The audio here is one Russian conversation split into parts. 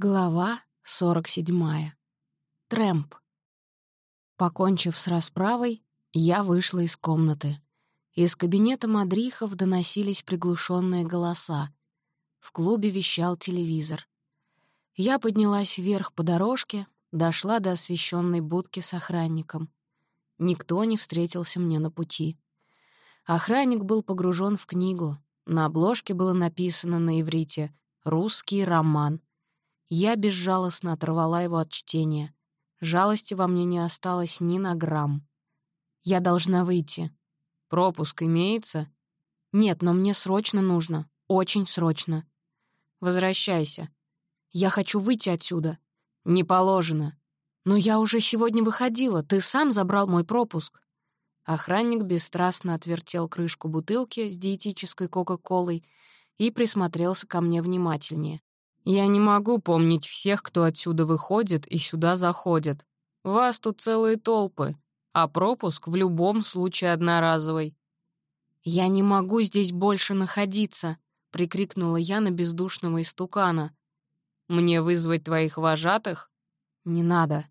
Глава 47. Трэмп. Покончив с расправой, я вышла из комнаты. Из кабинета мадрихов доносились приглушенные голоса. В клубе вещал телевизор. Я поднялась вверх по дорожке, дошла до освещенной будки с охранником. Никто не встретился мне на пути. Охранник был погружен в книгу. На обложке было написано на иврите «Русский роман», я безжалостно оторвала его от чтения. Жалости во мне не осталось ни на грамм. Я должна выйти. Пропуск имеется? Нет, но мне срочно нужно. Очень срочно. Возвращайся. Я хочу выйти отсюда. Не положено. Но я уже сегодня выходила. Ты сам забрал мой пропуск. Охранник бесстрастно отвертел крышку бутылки с диетической кока-колой и присмотрелся ко мне внимательнее. Я не могу помнить всех, кто отсюда выходит и сюда заходит. Вас тут целые толпы, а пропуск в любом случае одноразовый. «Я не могу здесь больше находиться», — прикрикнула я на бездушного истукана. «Мне вызвать твоих вожатых?» «Не надо.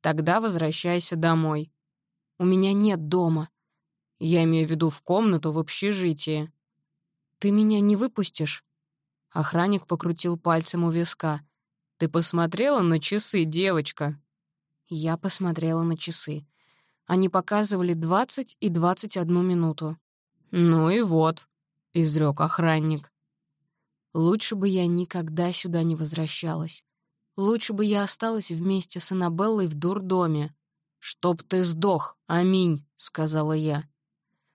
Тогда возвращайся домой. У меня нет дома. Я имею в виду в комнату в общежитии. Ты меня не выпустишь?» Охранник покрутил пальцем у виска. «Ты посмотрела на часы, девочка?» Я посмотрела на часы. Они показывали двадцать и двадцать одну минуту. «Ну и вот», — изрёк охранник. Лучше бы я никогда сюда не возвращалась. Лучше бы я осталась вместе с Аннабеллой в дурдоме. «Чтоб ты сдох, аминь», — сказала я.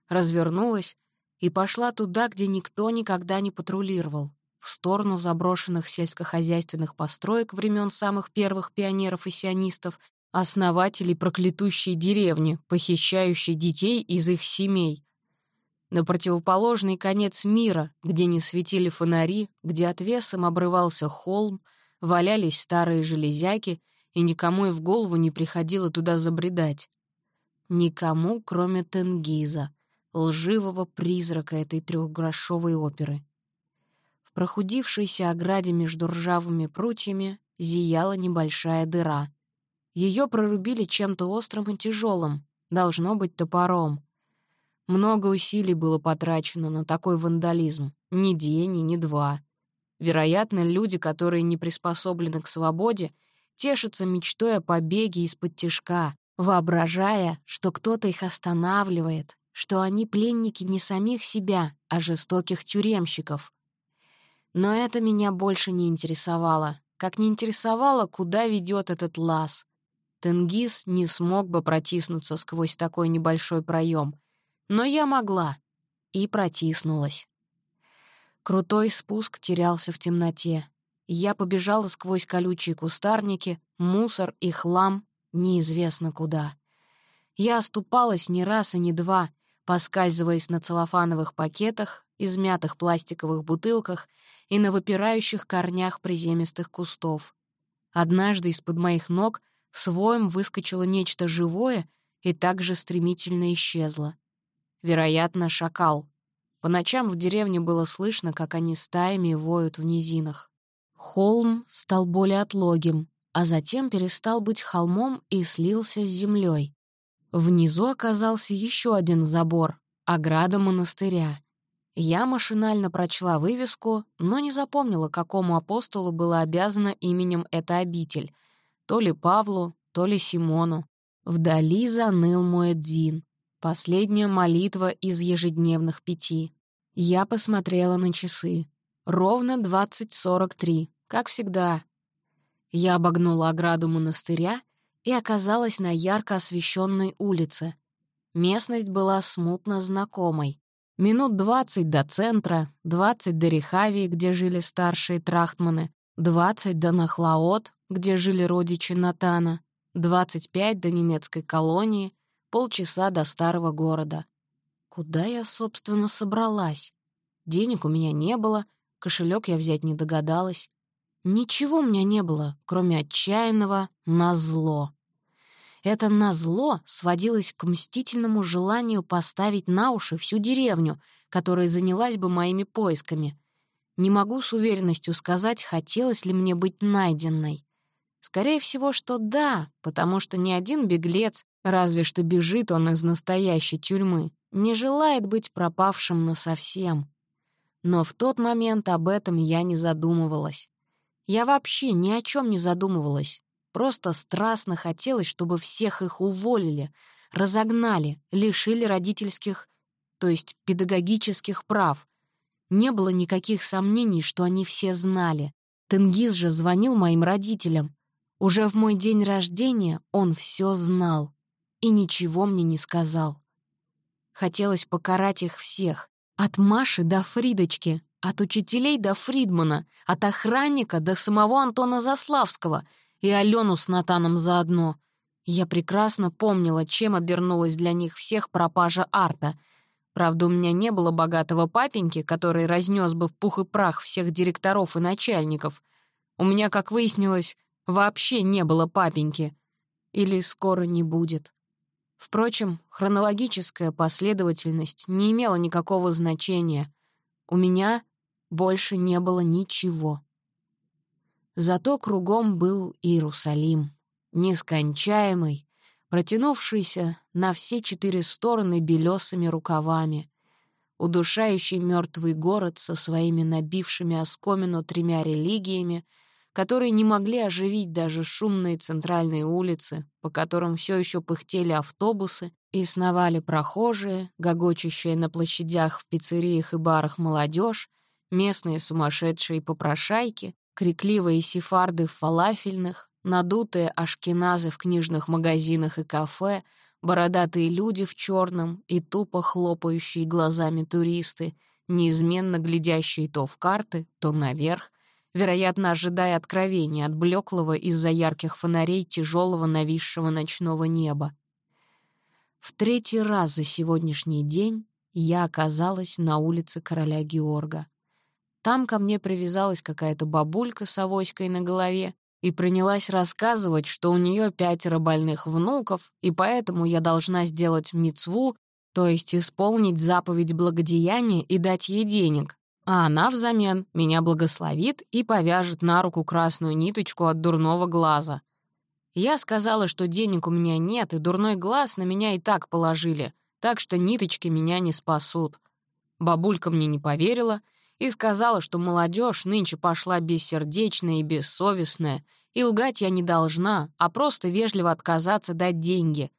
Развернулась и пошла туда, где никто никогда не патрулировал в сторону заброшенных сельскохозяйственных построек времен самых первых пионеров и сионистов, основателей проклятущей деревни, похищающей детей из их семей. На противоположный конец мира, где не светили фонари, где отвесом обрывался холм, валялись старые железяки, и никому и в голову не приходило туда забредать. Никому, кроме Тенгиза, лживого призрака этой трехгрошовой оперы прохудившейся ограде между ржавыми прутьями зияла небольшая дыра. Ее прорубили чем-то острым и тяжелым, должно быть топором. Много усилий было потрачено на такой вандализм. Ни день и ни два. Вероятно, люди, которые не приспособлены к свободе, тешатся мечтой о побеге из-под тишка, воображая, что кто-то их останавливает, что они пленники не самих себя, а жестоких тюремщиков, но это меня больше не интересовало. Как не интересовало, куда ведет этот лаз. Тенгиз не смог бы протиснуться сквозь такой небольшой проем, но я могла. И протиснулась. Крутой спуск терялся в темноте. Я побежала сквозь колючие кустарники, мусор и хлам, неизвестно куда. Я оступалась не раз и не два, поскальзываясь на целлофановых пакетах, измятых пластиковых бутылках и на выпирающих корнях приземистых кустов. Однажды из-под моих ног своем выскочило нечто живое и также стремительно исчезло. Вероятно, шакал. По ночам в деревне было слышно, как они стаями воют в низинах. Холм стал более отлогим, а затем перестал быть холмом и слился с землей. Внизу оказался еще один забор — ограда монастыря. Я машинально прочла вывеску, но не запомнила, какому апостолу была обязана именем эта обитель. То ли Павлу, то ли Симону. Вдали заныл мой Эдзин. Последняя молитва из ежедневных пяти. Я посмотрела на часы. Ровно 20.43, как всегда. Я обогнула ограду монастыря и оказалась на ярко освещенной улице. Местность была смутно знакомой. Минут двадцать до центра, двадцать до Рехавии, где жили старшие трахтманы, двадцать до Нахлаот, где жили родичи Натана, двадцать пять до немецкой колонии, полчаса до старого города. Куда я, собственно, собралась? Денег у меня не было, кошелек я взять не догадалась. Ничего у меня не было, кроме отчаянного «назло». Это назло сводилось к мстительному желанию поставить на уши всю деревню, которая занялась бы моими поисками. Не могу с уверенностью сказать, хотелось ли мне быть найденной. Скорее всего, что да, потому что ни один беглец, разве что бежит он из настоящей тюрьмы, не желает быть пропавшим насовсем. Но в тот момент об этом я не задумывалась. Я вообще ни о чем не задумывалась. Просто страстно хотелось, чтобы всех их уволили, разогнали, лишили родительских, то есть педагогических прав. Не было никаких сомнений, что они все знали. Тенгиз же звонил моим родителям. Уже в мой день рождения он все знал и ничего мне не сказал. Хотелось покарать их всех, от Маши до Фридочки, от учителей до Фридмана, от охранника до самого Антона Заславского и Алену с Натаном заодно. Я прекрасно помнила, чем обернулась для них всех пропажа арта. Правда, у меня не было богатого папеньки, который разнес бы в пух и прах всех директоров и начальников. У меня, как выяснилось, вообще не было папеньки. Или скоро не будет. Впрочем, хронологическая последовательность не имела никакого значения. У меня больше не было ничего. Зато кругом был Иерусалим, нескончаемый, протянувшийся на все четыре стороны белесыми рукавами, удушающий мертвый город со своими набившими оскомину тремя религиями — которые не могли оживить даже шумные центральные улицы, по которым все еще пыхтели автобусы и сновали прохожие, гогочущие на площадях в пиццериях и барах молодежь, местные сумасшедшие попрошайки, крикливые сефарды в фалафельных, надутые ашкеназы в книжных магазинах и кафе, бородатые люди в черном и тупо хлопающие глазами туристы, неизменно глядящие то в карты, то наверх, вероятно, ожидая откровения от блеклого из-за ярких фонарей тяжелого нависшего ночного неба. В третий раз за сегодняшний день я оказалась на улице короля Георга. Там ко мне привязалась какая-то бабулька с авоськой на голове и принялась рассказывать, что у нее пятеро больных внуков, и поэтому я должна сделать мицву, то есть исполнить заповедь благодеяния и дать ей денег, а она взамен меня благословит и повяжет на руку красную ниточку от дурного глаза. Я сказала, что денег у меня нет, и дурной глаз на меня и так положили, так что ниточки меня не спасут. Бабулька мне не поверила и сказала, что молодежь нынче пошла бессердечная и бессовестная, и лгать я не должна, а просто вежливо отказаться дать деньги.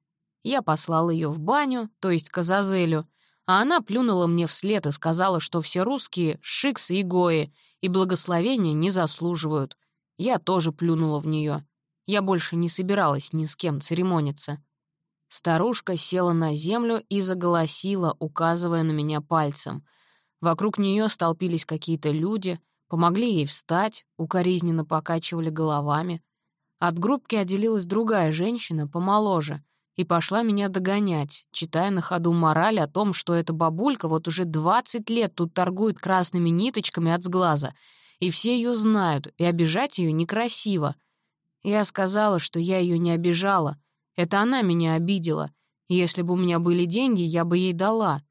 Я послала ее в баню, то есть к Азазелю, а она плюнула мне вслед и сказала, что все русские — шиксы и гои, и благословения не заслуживают. Я тоже плюнула в нее. Я больше не собиралась ни с кем церемониться. Старушка села на землю и заголосила, указывая на меня пальцем. Вокруг нее столпились какие-то люди, помогли ей встать, укоризненно покачивали головами. От группки отделилась другая женщина, помоложе, и пошла меня догонять, читая на ходу мораль о том, что эта бабулька вот уже 20 лет тут торгует красными ниточками от сглаза, и все ее знают, и обижать ее некрасиво. Я сказала, что я ее не обижала. Это она меня обидела. Если бы у меня были деньги, я бы ей дала.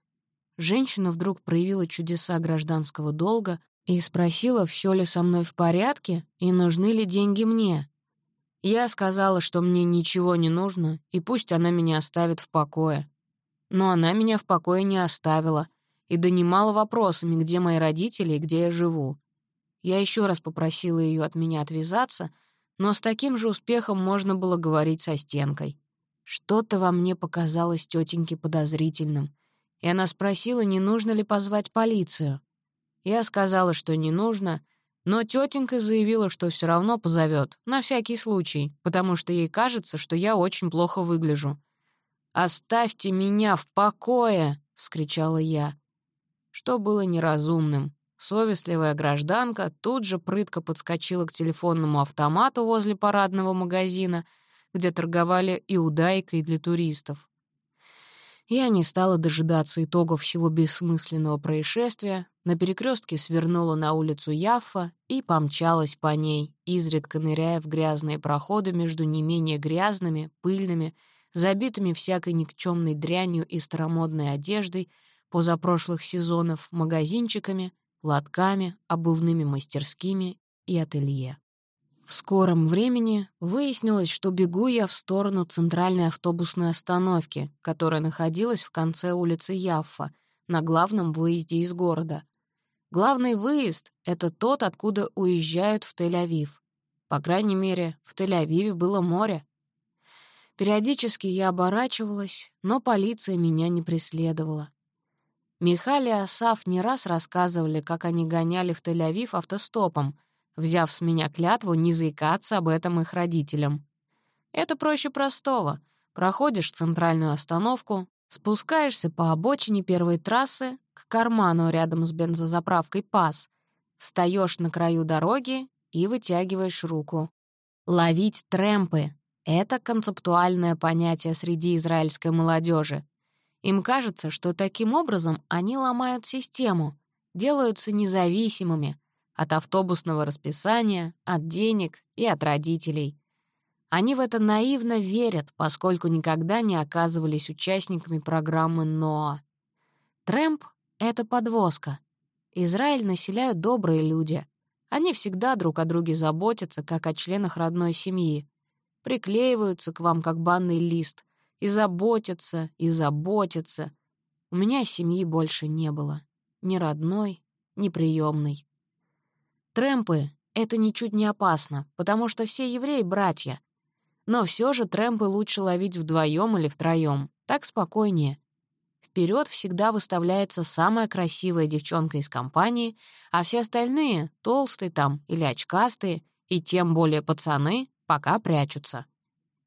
Женщина вдруг проявила чудеса гражданского долга и спросила, все ли со мной в порядке и нужны ли деньги мне. Я сказала, что мне ничего не нужно, и пусть она меня оставит в покое. Но она меня в покое не оставила и донимала вопросами, где мои родители и где я живу. Я еще раз попросила ее от меня отвязаться, но с таким же успехом можно было говорить со стенкой. Что-то во мне показалось тетеньке подозрительным, и она спросила, не нужно ли позвать полицию. Я сказала, что не нужно — но тетенька заявила, что все равно позовет, на всякий случай, потому что ей кажется, что я очень плохо выгляжу. «Оставьте меня в покое!» — вскричала я. Что было неразумным. Совестливая гражданка тут же прытко подскочила к телефонному автомату возле парадного магазина, где торговали иудайкой для туристов. Я не стала дожидаться итогов всего бессмысленного происшествия, на перекрестке свернула на улицу Яффа и помчалась по ней, изредка ныряя в грязные проходы между не менее грязными, пыльными, забитыми всякой никчемной дрянью и старомодной одеждой позапрошлых сезонов магазинчиками, лотками, обувными мастерскими и ателье. В скором времени выяснилось, что бегу я в сторону центральной автобусной остановки, которая находилась в конце улицы Яффа, на главном выезде из города. Главный выезд — это тот, откуда уезжают в Тель-Авив. По крайней мере, в Тель-Авиве было море. Периодически я оборачивалась, но полиция меня не преследовала. Михаль и Асаф не раз рассказывали, как они гоняли в Тель-Авив автостопом, взяв с меня клятву не заикаться об этом их родителям. Это проще простого. Проходишь центральную остановку, спускаешься по обочине первой трассы к карману рядом с бензозаправкой «Пас», встаешь на краю дороги и вытягиваешь руку. Ловить трэмпы — это концептуальное понятие среди израильской молодежи. Им кажется, что таким образом они ломают систему, делаются независимыми от автобусного расписания, от денег и от родителей. Они в это наивно верят, поскольку никогда не оказывались участниками программы НОА. Трэмп — это подвозка. Израиль населяют добрые люди. Они всегда друг о друге заботятся, как о членах родной семьи. Приклеиваются к вам, как банный лист, и заботятся, и заботятся. У меня семьи больше не было. Ни родной, ни приемной. Трэмпы — это ничуть не опасно, потому что все евреи — братья. Но все же трэмпы лучше ловить вдвоем или втроем. Так спокойнее. Вперед всегда выставляется самая красивая девчонка из компании, а все остальные, толстые там или очкастые, и тем более пацаны, пока прячутся.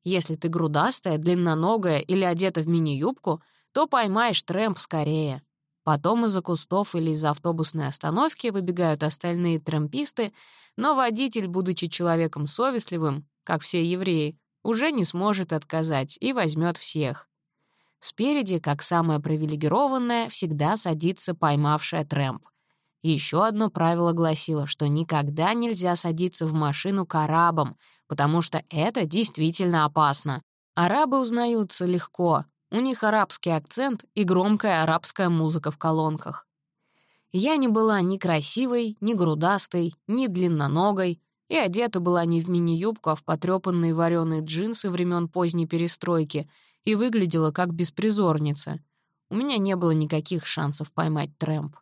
Если ты грудастая, длинноногая или одета в мини-юбку, то поймаешь трэмп скорее. Потом из-за кустов или из-за автобусной остановки выбегают остальные трэмписты, но водитель, будучи человеком совестливым, как все евреи, уже не сможет отказать и возьмет всех. Спереди, как самая привилегированная, всегда садится поймавшая трэмп. Еще одно правило гласило, что никогда нельзя садиться в машину к арабам, потому что это действительно опасно. Арабы узнаются легко, у них арабский акцент и громкая арабская музыка в колонках. Я не была ни красивой, ни грудастой, ни длинноногой, и одета была не в мини-юбку, а в потрёпанные варёные джинсы времен поздней перестройки — и выглядела как беспризорница. У меня не было никаких шансов поймать тремп.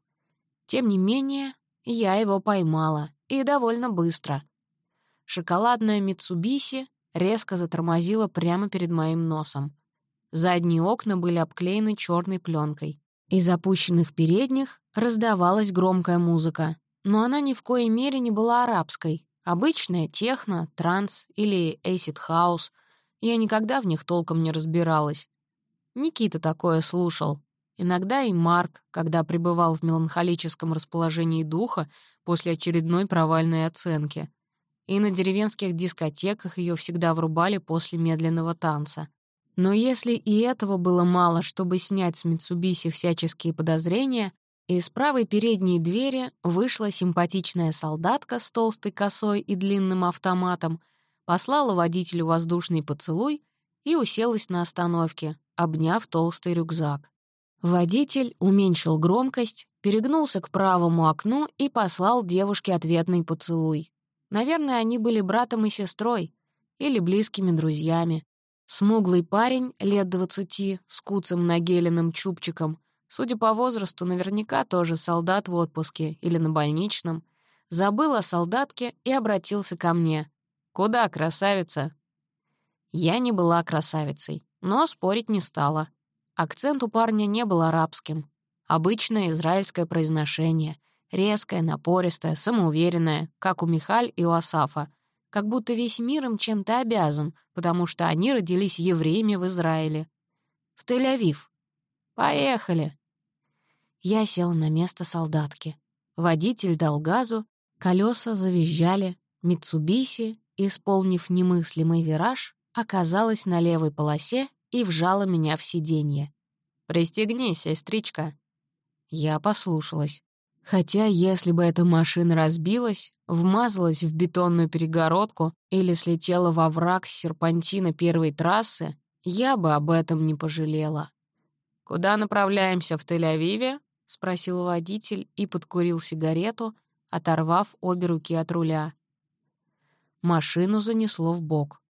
Тем не менее, я его поймала, и довольно быстро. Шоколадная Митсубиси резко затормозила прямо перед моим носом. Задние окна были обклеены черной пленкой. Из опущенных передних раздавалась громкая музыка, но она ни в коей мере не была арабской. Обычная техно, транс или эйсид хаус, я никогда в них толком не разбиралась. Никита такое слушал. Иногда и Марк, когда пребывал в меланхолическом расположении духа после очередной провальной оценки. И на деревенских дискотеках ее всегда врубали после медленного танца. Но если и этого было мало, чтобы снять с Митсубиси всяческие подозрения, из правой передней двери вышла симпатичная солдатка с толстой косой и длинным автоматом послала водителю воздушный поцелуй и уселась на остановке, обняв толстый рюкзак. Водитель уменьшил громкость, перегнулся к правому окну и послал девушке ответный поцелуй. Наверное, они были братом и сестрой или близкими друзьями. Смуглый парень, лет двадцати, с куцым нагеленным чубчиком, судя по возрасту, наверняка тоже солдат в отпуске или на больничном, забыл о солдатке и обратился ко мне. «Куда, красавица?» Я не была красавицей, но спорить не стала. Акцент у парня не был арабским. Обычное израильское произношение, резкое, напористое, самоуверенное, как у Михаль и у Асафа, как будто весь мир им чем-то обязан, потому что они родились евреями в Израиле. В Тель-Авив. Поехали. Я села на место солдатки. Водитель дал газу, колеса завизжали, Митсубиси исполнив немыслимый вираж, оказалась на левой полосе и вжала меня в сиденье. «Пристегнись, сестричка». Я послушалась. Хотя, если бы эта машина разбилась, вмазалась в бетонную перегородку или слетела во враг с серпантина первой трассы, я бы об этом не пожалела. «Куда направляемся в Тель-Авиве?» — спросил водитель и подкурил сигарету, оторвав обе руки от руля. Машину занесло в бок.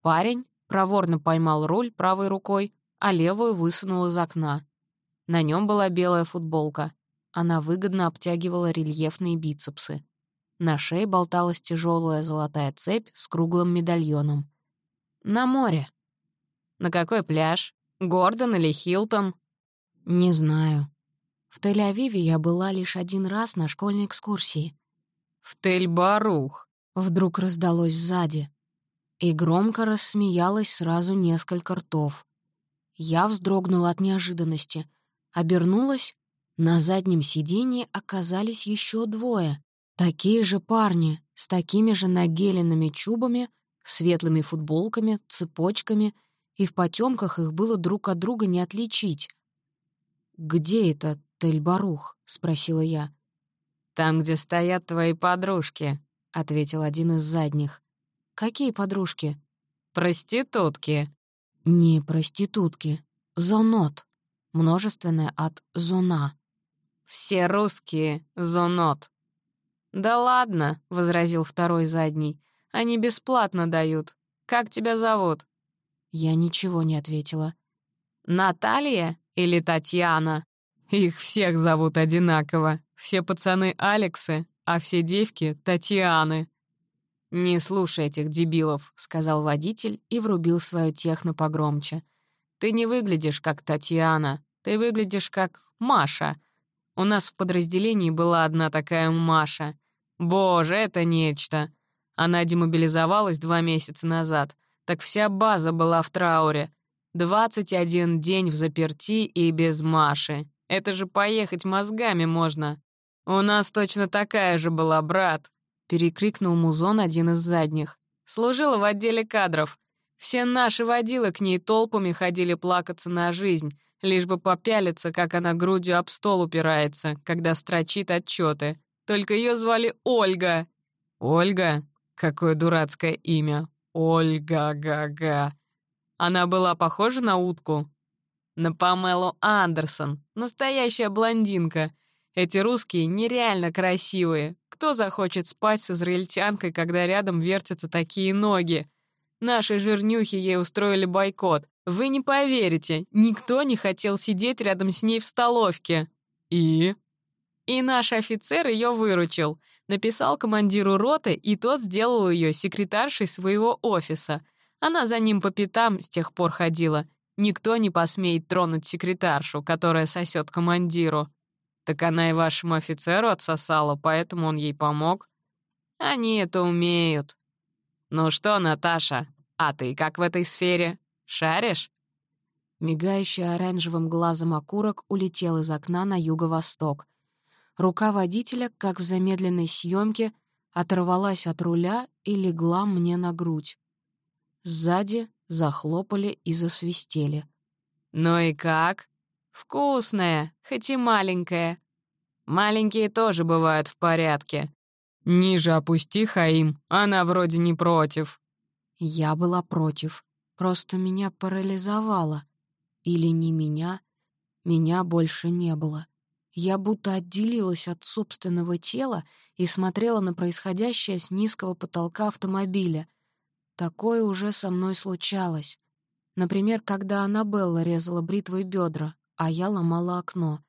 Парень проворно поймал руль правой рукой, а левую высунул из окна. На нем была белая футболка. Она выгодно обтягивала рельефные бицепсы. На шее болталась тяжелая золотая цепь с круглым медальоном. «На море». «На какой пляж? Гордон или Хилтон?» «Не знаю. В Тель-Авиве я была лишь один раз на школьной экскурсии». «В Тель-Барух», — вдруг раздалось сзади. И громко рассмеялось сразу несколько ртов. Я вздрогнула от неожиданности. Обернулась. На заднем сиденье оказались еще двое. Такие же парни, с такими же нагеленными чубами, светлыми футболками, цепочками, и в потемках их было друг от друга не отличить. «Где это Тель-Барух?» — спросила я. «Там, где стоят твои подружки», — ответил один из задних. «Какие подружки?» «Проститутки». «Не проститутки. Зонот. Множественное от зона». «Все русские. Зонот». «Да ладно», — возразил второй задний. «Они бесплатно дают. Как тебя зовут?» Я ничего не ответила. «Наталья или Татьяна?» «Их всех зовут одинаково. Все пацаны Алексы, а все девки — Татьяны». «Не слушай этих дебилов», — сказал водитель и врубил свою техно погромче. «Ты не выглядишь как Татьяна, ты выглядишь как Маша. У нас в подразделении была одна такая Маша. Боже, это нечто. Она демобилизовалась два месяца назад, так вся база была в трауре. 21 день в заперти и без Маши. Это же поехать мозгами можно. У нас точно такая же была, брат. Перекрикнул Музон один из задних. Служила в отделе кадров. Все наши водилы к ней толпами ходили плакаться на жизнь, лишь бы попялиться, как она грудью об стол упирается, когда строчит отчеты. Только ее звали Ольга. Ольга? Какое дурацкое имя. Ольга-га-га. Она была похожа на утку? На Памелу Андерсон. Настоящая блондинка. Эти русские нереально красивые. Кто захочет спать с израильтянкой, когда рядом вертятся такие ноги? Наши жирнюхи ей устроили бойкот. Вы не поверите, никто не хотел сидеть рядом с ней в столовке. И? И наш офицер ее выручил. Написал командиру роты, и тот сделал ее секретаршей своего офиса. Она за ним по пятам с тех пор ходила. Никто не посмеет тронуть секретаршу, которая сосет командиру. Так она и вашему офицеру отсосала, поэтому он ей помог. Они это умеют. Ну что, Наташа, а ты как в этой сфере? Шаришь? Мигающий оранжевым глазом окурок улетел из окна на юго-восток. Рука водителя, как в замедленной съемке, оторвалась от руля и легла мне на грудь. Сзади захлопали и засвистели. «Ну и как? Вкусная, хоть и маленькая. Маленькие тоже бывают в порядке. Ниже опусти, Хаим, она вроде не против». Я была против. Просто меня парализовало. Или не меня. Меня больше не было. Я будто отделилась от собственного тела и смотрела на происходящее с низкого потолка автомобиля. Такое уже со мной случалось. Например, когда Аннабелла резала бритвой бедра, а я ломала окно.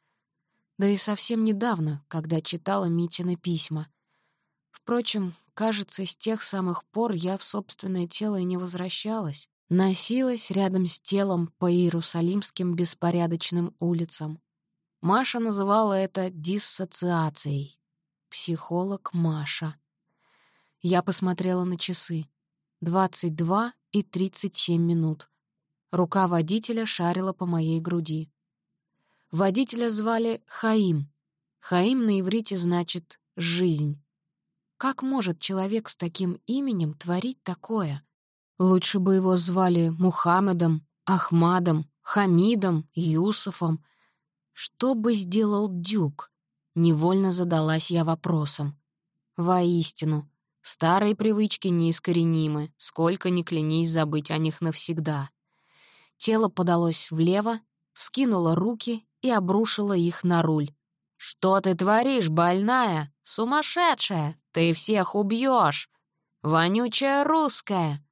Да и совсем недавно, когда читала Митины письма. Впрочем, кажется, с тех самых пор я в собственное тело и не возвращалась. Носилась рядом с телом по иерусалимским беспорядочным улицам. Маша называла это диссоциацией. Психолог Маша. Я посмотрела на часы. 22 и 37 минут. Рука водителя шарила по моей груди. Водителя звали Хаим. Хаим на иврите значит «жизнь». Как может человек с таким именем творить такое? Лучше бы его звали Мухаммедом, Ахмадом, Хамидом, Юсуфом — что бы сделал Дюк? Невольно задалась я вопросом. Воистину, старые привычки неискоренимы, сколько ни клянись забыть о них навсегда. Тело подалось влево, скинуло руки и обрушило их на руль. «Что ты творишь, больная? Сумасшедшая! Ты всех убьешь! Вонючая русская!»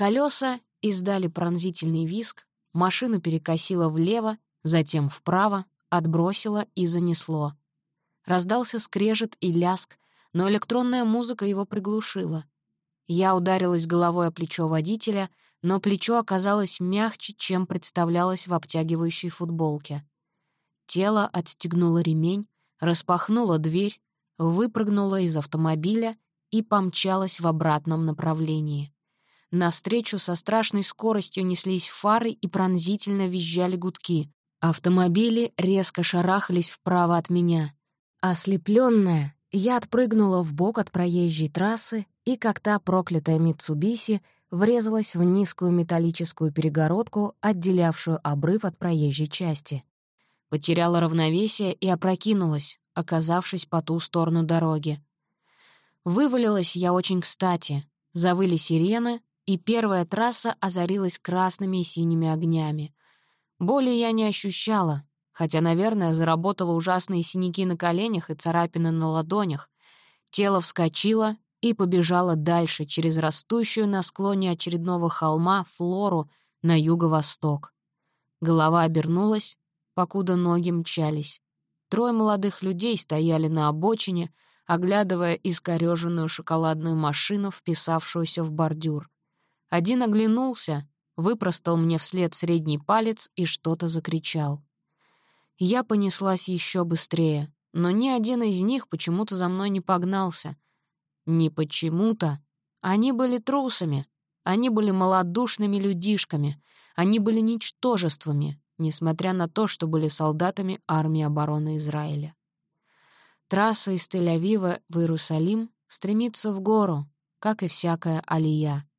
Колеса издали пронзительный виск, машину перекосило влево, затем вправо, отбросило и занесло. Раздался скрежет и ляск, но электронная музыка его приглушила. Я ударилась головой о плечо водителя, но плечо оказалось мягче, чем представлялось в обтягивающей футболке. Тело отстегнуло ремень, распахнуло дверь, выпрыгнуло из автомобиля и помчалось в обратном направлении. Навстречу со страшной скоростью неслись фары и пронзительно визжали гудки. Автомобили резко шарахались вправо от меня. Ослепленная, я отпрыгнула в бок от проезжей трассы и, как та проклятая Митсубиси, врезалась в низкую металлическую перегородку, отделявшую обрыв от проезжей части. Потеряла равновесие и опрокинулась, оказавшись по ту сторону дороги. Вывалилась я очень кстати. Завыли сирены, и первая трасса озарилась красными и синими огнями. Боли я не ощущала, хотя, наверное, заработала ужасные синяки на коленях и царапины на ладонях. Тело вскочило и побежало дальше, через растущую на склоне очередного холма флору на юго-восток. Голова обернулась, покуда ноги мчались. Трое молодых людей стояли на обочине, оглядывая искорёженную шоколадную машину, вписавшуюся в бордюр. Один оглянулся, выпростал мне вслед средний палец и что-то закричал. Я понеслась еще быстрее, но ни один из них почему-то за мной не погнался. Не почему-то. Они были трусами. Они были малодушными людишками. Они были ничтожествами, несмотря на то, что были солдатами армии обороны Израиля. Трасса из Тель-Авива в Иерусалим стремится в гору, как и всякая алия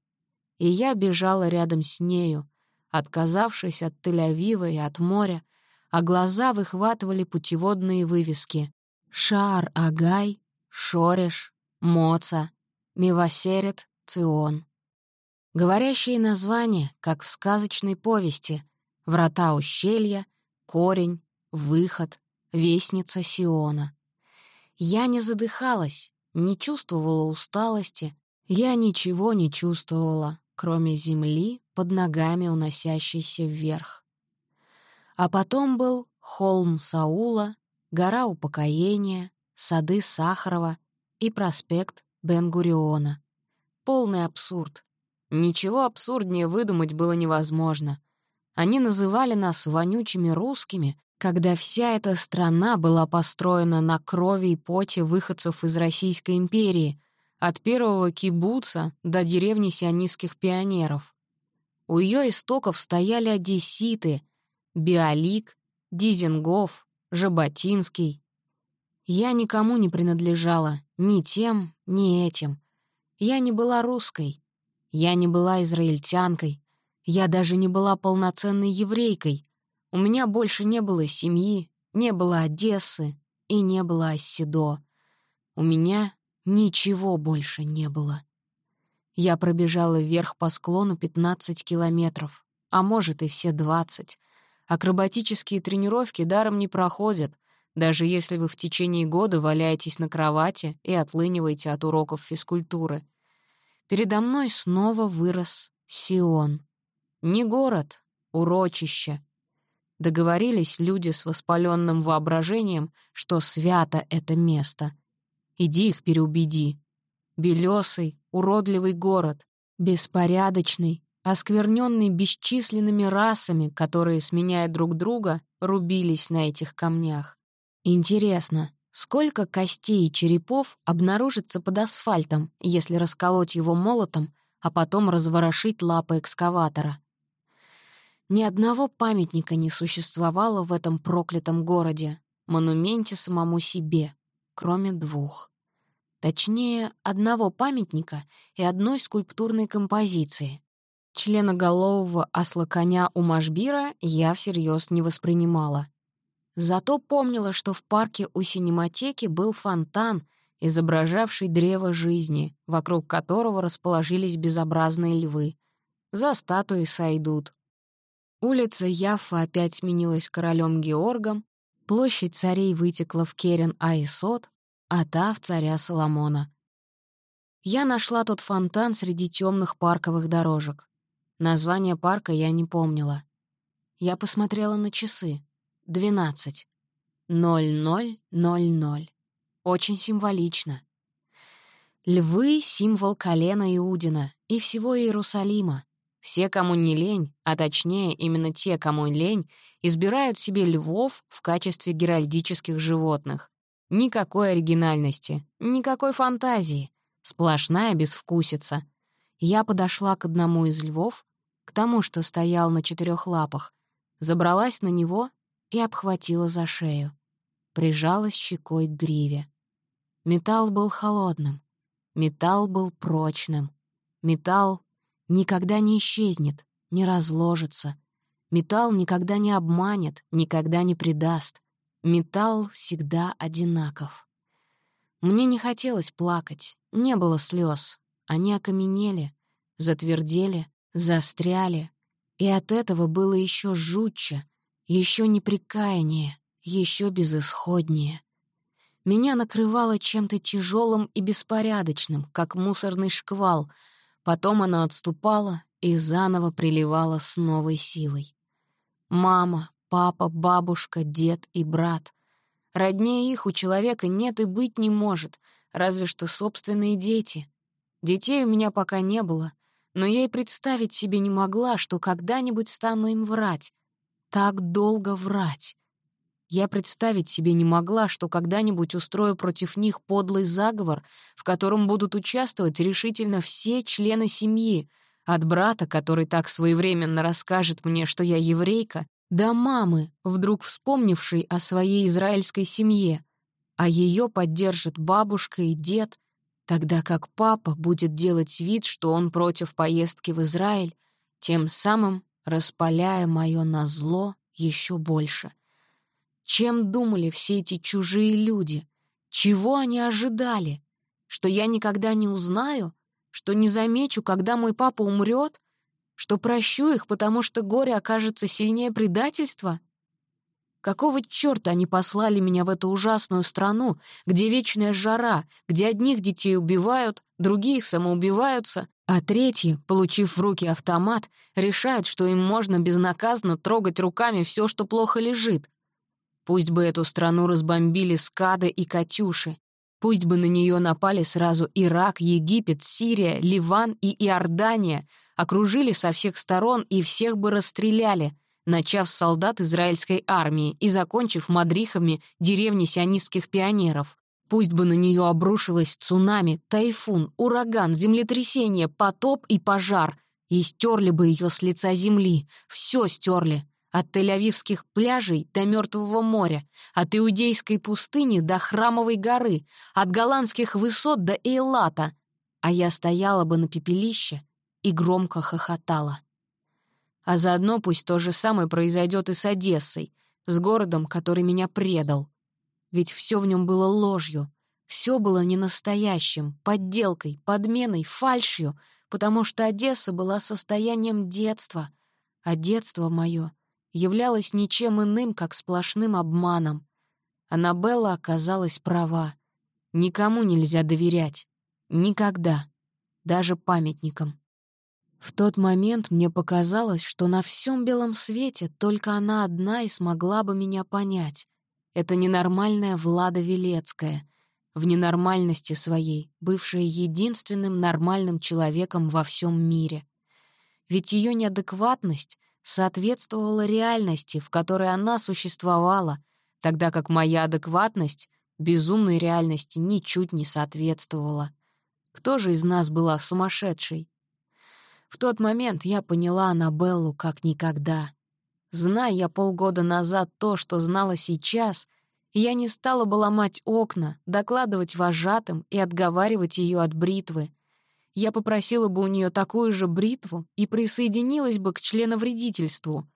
и я бежала рядом с нею, отказавшись от Тель-Авива и от моря, а глаза выхватывали путеводные вывески «Шаар Агай», «Шореш», «Моца», «Мивасерет», «Цион». Говорящие названия, как в сказочной повести «Врата ущелья», «Корень», «Выход», «Вестница Сиона». Я не задыхалась, не чувствовала усталости, я ничего не чувствовала, кроме земли под ногами, уносящейся вверх. А потом был холм Саула, гора упокоения, сады Сахарова и проспект Бен-Гуриона. Полный абсурд. Ничего абсурднее выдумать было невозможно. Они называли нас вонючими русскими, когда вся эта страна была построена на крови и поте выходцев из Российской империи — от первого кибуца до деревни сионистских пионеров. У ее истоков стояли одесситы, Биолик, Дизингов, Жаботинский. Я никому не принадлежала, ни тем, ни этим. Я не была русской, я не была израильтянкой, я даже не была полноценной еврейкой. У меня больше не было семьи, не было Одессы и не было Оссидо. У меня Ничего больше не было. Я пробежала вверх по склону 15 километров, а может и все 20. Акробатические тренировки даром не проходят, даже если вы в течение года валяетесь на кровати и отлыниваете от уроков физкультуры. Передо мной снова вырос Сион. Не город, урочище. Договорились люди с воспаленным воображением, что свято это место — Иди их переубеди. Белесый, уродливый город, беспорядочный, оскверненный бесчисленными расами, которые, сменяя друг друга, рубились на этих камнях. Интересно, сколько костей и черепов обнаружится под асфальтом, если расколоть его молотом, а потом разворошить лапы экскаватора? Ни одного памятника не существовало в этом проклятом городе, монументе самому себе, кроме двух. Точнее, одного памятника и одной скульптурной композиции. Членоголового осла-коня у Машбира я всерьез не воспринимала. Зато помнила, что в парке у синематеки был фонтан, изображавший древо жизни, вокруг которого расположились безобразные львы. За статуей сойдут. Улица Яффа опять сменилась королем Георгом, Площадь царей вытекла в Керен Айсот, а та — в царя Соломона. Я нашла тот фонтан среди темных парковых дорожек. Название парка я не помнила. Я посмотрела на часы. Двенадцать. Ноль-ноль-ноль-ноль. Очень символично. Львы — символ колена Иудина и всего Иерусалима. Все, кому не лень, а точнее именно те, кому лень, избирают себе львов в качестве геральдических животных. Никакой оригинальности, никакой фантазии. Сплошная безвкусица. Я подошла к одному из львов, к тому, что стоял на четырех лапах, забралась на него и обхватила за шею. Прижалась щекой к гриве. Металл был холодным. Металл был прочным. Металл никогда не исчезнет, не разложится. Металл никогда не обманет, никогда не предаст. Металл всегда одинаков. Мне не хотелось плакать, не было слез. Они окаменели, затвердели, застряли. И от этого было еще жутче, еще непрекаяние, еще безысходнее. Меня накрывало чем-то тяжелым и беспорядочным, как мусорный шквал — Потом она отступала и заново приливала с новой силой. Мама, папа, бабушка, дед и брат. Роднее их у человека нет и быть не может, разве что собственные дети. Детей у меня пока не было, но я и представить себе не могла, что когда-нибудь стану им врать. Так долго врать. Я представить себе не могла, что когда-нибудь устрою против них подлый заговор, в котором будут участвовать решительно все члены семьи, от брата, который так своевременно расскажет мне, что я еврейка, до мамы, вдруг вспомнившей о своей израильской семье, а ее поддержат бабушка и дед, тогда как папа будет делать вид, что он против поездки в Израиль, тем самым распаляя моё назло еще больше. Чем думали все эти чужие люди? Чего они ожидали? Что я никогда не узнаю? Что не замечу, когда мой папа умрет? Что прощу их, потому что горе окажется сильнее предательства? Какого чёрта они послали меня в эту ужасную страну, где вечная жара, где одних детей убивают, других самоубиваются, а третьи, получив в руки автомат, решают, что им можно безнаказанно трогать руками все, что плохо лежит, Пусть бы эту страну разбомбили скады и «Катюши», пусть бы на нее напали сразу Ирак, Египет, Сирия, Ливан и Иордания, окружили со всех сторон и всех бы расстреляли, начав с солдат израильской армии и закончив мадрихами деревни сионистских пионеров. Пусть бы на нее обрушилось цунами, тайфун, ураган, землетрясение, потоп и пожар, и стерли бы ее с лица земли, все стерли, от Тель-Авивских пляжей до Мертвого моря, от Иудейской пустыни до Храмовой горы, от голландских высот до Эйлата. А я стояла бы на пепелище и громко хохотала. А заодно пусть то же самое произойдет и с Одессой, с городом, который меня предал. Ведь все в нем было ложью, все было ненастоящим, подделкой, подменой, фальшью, потому что Одесса была состоянием детства, а детство мое — являлась ничем иным, как сплошным обманом. Аннабелла оказалась права. Никому нельзя доверять. Никогда. Даже памятникам. В тот момент мне показалось, что на всем белом свете только она одна и смогла бы меня понять. Это ненормальная Влада Велецкая, в ненормальности своей, бывшая единственным нормальным человеком во всем мире. Ведь ее неадекватность соответствовала реальности, в которой она существовала, тогда как моя адекватность безумной реальности ничуть не соответствовала. Кто же из нас была сумасшедшей? В тот момент я поняла Аннабеллу как никогда. Зная я полгода назад то, что знала сейчас, я не стала бы ломать окна, докладывать вожатым и отговаривать ее от бритвы я попросила бы у нее такую же бритву и присоединилась бы к членовредительству.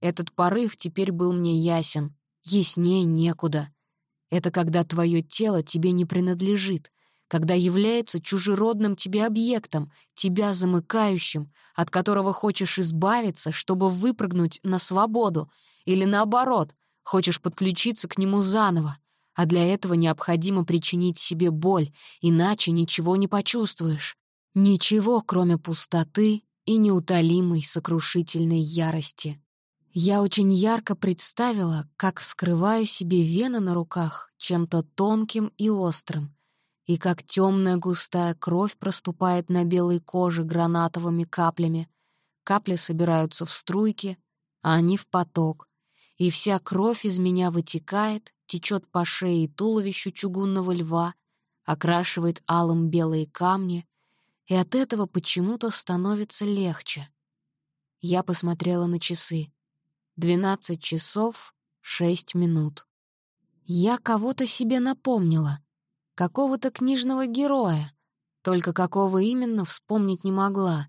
Этот порыв теперь был мне ясен, яснее некуда. Это когда твое тело тебе не принадлежит, когда является чужеродным тебе объектом, тебя замыкающим, от которого хочешь избавиться, чтобы выпрыгнуть на свободу, или наоборот, хочешь подключиться к нему заново, а для этого необходимо причинить себе боль, иначе ничего не почувствуешь. Ничего, кроме пустоты и неутолимой сокрушительной ярости. Я очень ярко представила, как вскрываю себе вены на руках чем-то тонким и острым, и как темная густая кровь проступает на белой коже гранатовыми каплями. Капли собираются в струйки, а они в поток, и вся кровь из меня вытекает, течет по шее и туловищу чугунного льва, окрашивает алым белые камни, и от этого почему-то становится легче. Я посмотрела на часы. Двенадцать часов шесть минут. Я кого-то себе напомнила. Какого-то книжного героя. Только какого именно вспомнить не могла.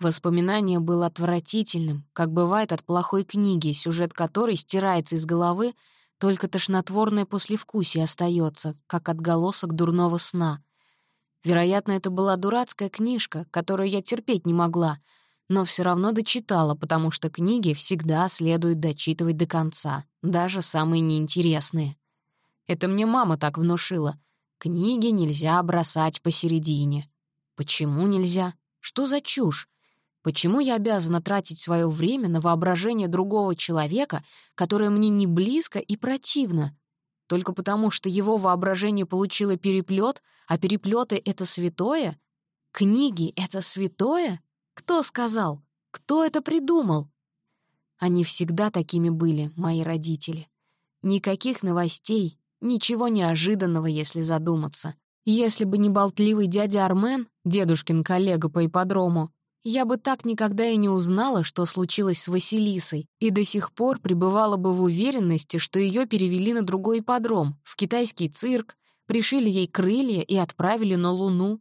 Воспоминание было отвратительным, как бывает от плохой книги, сюжет которой стирается из головы, только тошнотворное послевкусие остается, как отголосок дурного сна. Вероятно, это была дурацкая книжка, которую я терпеть не могла — но все равно дочитала, потому что книги всегда следует дочитывать до конца, даже самые неинтересные. Это мне мама так внушила. Книги нельзя бросать посередине. Почему нельзя? Что за чушь? Почему я обязана тратить свое время на воображение другого человека, которое мне не близко и противно? Только потому, что его воображение получило переплет, а переплеты — это святое? Книги — это святое? Кто сказал? Кто это придумал? Они всегда такими были, мои родители. Никаких новостей, ничего неожиданного, если задуматься. Если бы не болтливый дядя Армен, дедушкин коллега по ипподрому, я бы так никогда и не узнала, что случилось с Василисой, и до сих пор пребывала бы в уверенности, что ее перевели на другой ипподром, в китайский цирк, пришили ей крылья и отправили на Луну.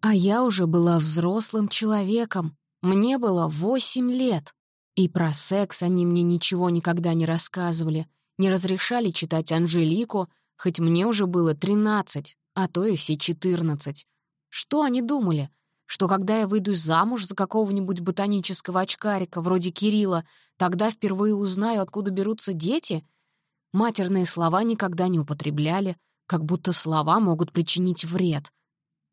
А я уже была взрослым человеком. Мне было восемь лет. И про секс они мне ничего никогда не рассказывали, не разрешали читать Анжелику, хоть мне уже было тринадцать, а то и все четырнадцать. Что они думали? Что когда я выйду замуж за какого-нибудь ботанического очкарика, вроде Кирилла, тогда впервые узнаю, откуда берутся дети? Матерные слова никогда не употребляли, как будто слова могут причинить вред.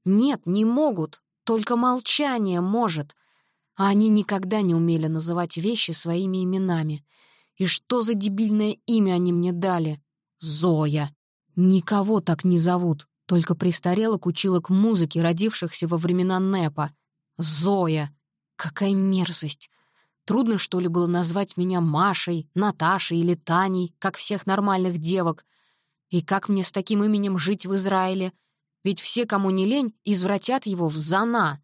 Нет, не могут, только молчание может. А они никогда не умели называть вещи своими именами. И что за дебильное имя они мне дали? Зоя. Никого так не зовут, только престарелок училок музыки, родившихся во времена НЭПа. Зоя. Какая мерзость. Трудно, что ли, было назвать меня Машей, Наташей или Таней, как всех нормальных девок. И как мне с таким именем жить в Израиле? Ведь все, кому не лень, извратят его в Зана.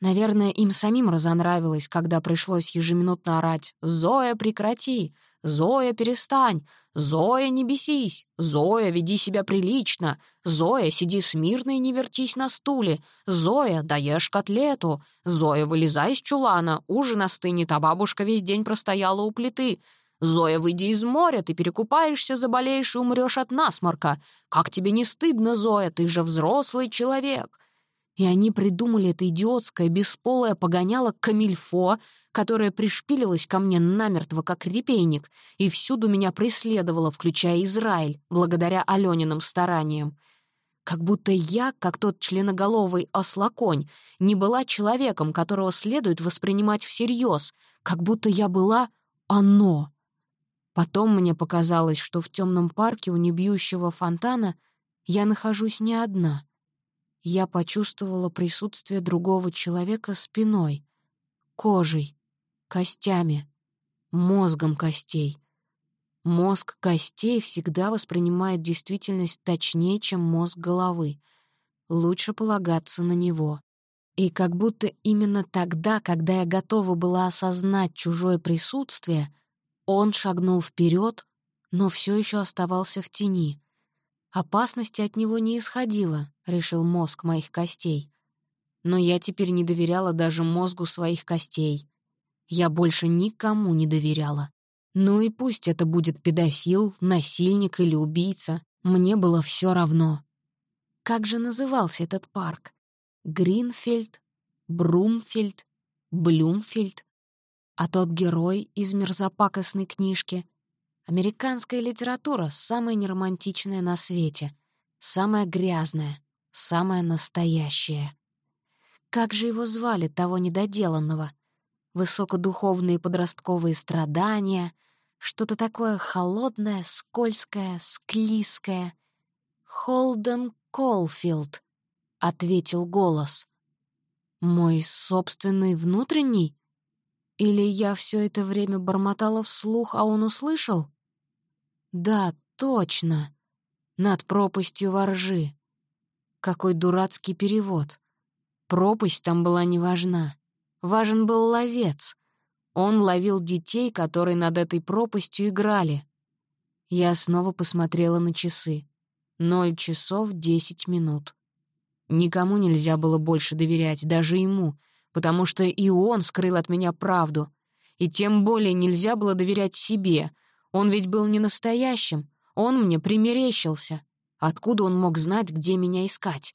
Наверное, им самим разонравилось, когда пришлось ежеминутно орать «Зоя, прекрати! Зоя, перестань! Зоя, не бесись! Зоя, веди себя прилично! Зоя, сиди смирно и не вертись на стуле! Зоя, даешь котлету! Зоя, вылезай из чулана! Ужин остынет, а бабушка весь день простояла у плиты!» «Зоя, выйди из моря, ты перекупаешься, заболеешь и умрешь от насморка. Как тебе не стыдно, Зоя, ты же взрослый человек. И они придумали это идиотское, бесполое погоняло камильфо, которое пришпилилось ко мне намертво, как репейник, и всюду меня преследовало, включая Израиль, благодаря Алёниным стараниям. Как будто я, как тот членоголовый ослоконь, не была человеком, которого следует воспринимать всерьез, как будто я была оно. Потом мне показалось, что в темном парке у небьющего фонтана я нахожусь не одна — я почувствовала присутствие другого человека спиной, кожей, костями, мозгом костей. Мозг костей всегда воспринимает действительность точнее, чем мозг головы. Лучше полагаться на него. И как будто именно тогда, когда я готова была осознать чужое присутствие, он шагнул вперед, но все еще оставался в тени. Опасности от него не исходило, решил мозг моих костей. Но я теперь не доверяла даже мозгу своих костей. Я больше никому не доверяла. Ну и пусть это будет педофил, насильник или убийца, мне было все равно. Как же назывался этот парк? Гринфельд? Брумфельд? Блюмфельд? А тот герой из мерзопакостной книжки? Американская литература — самая неромантичная на свете, самая грязная, самая настоящая. Как же его звали, того недоделанного? Высокодуховные подростковые страдания, что-то такое холодное, скользкое, склизкое. «Холден Колфилд», — ответил голос. «Мой собственный внутренний? Или я все это время бормотала вслух, а он услышал?» «Да, точно. Над пропастью воржи. Какой дурацкий перевод. Пропасть там была не важна. Важен был ловец. Он ловил детей, которые над этой пропастью играли. Я снова посмотрела на часы. Ноль часов десять минут. Никому нельзя было больше доверять, даже ему, потому что и он скрыл от меня правду. И тем более нельзя было доверять себе. Он ведь был не настоящим. Он мне примерещился. Откуда он мог знать, где меня искать?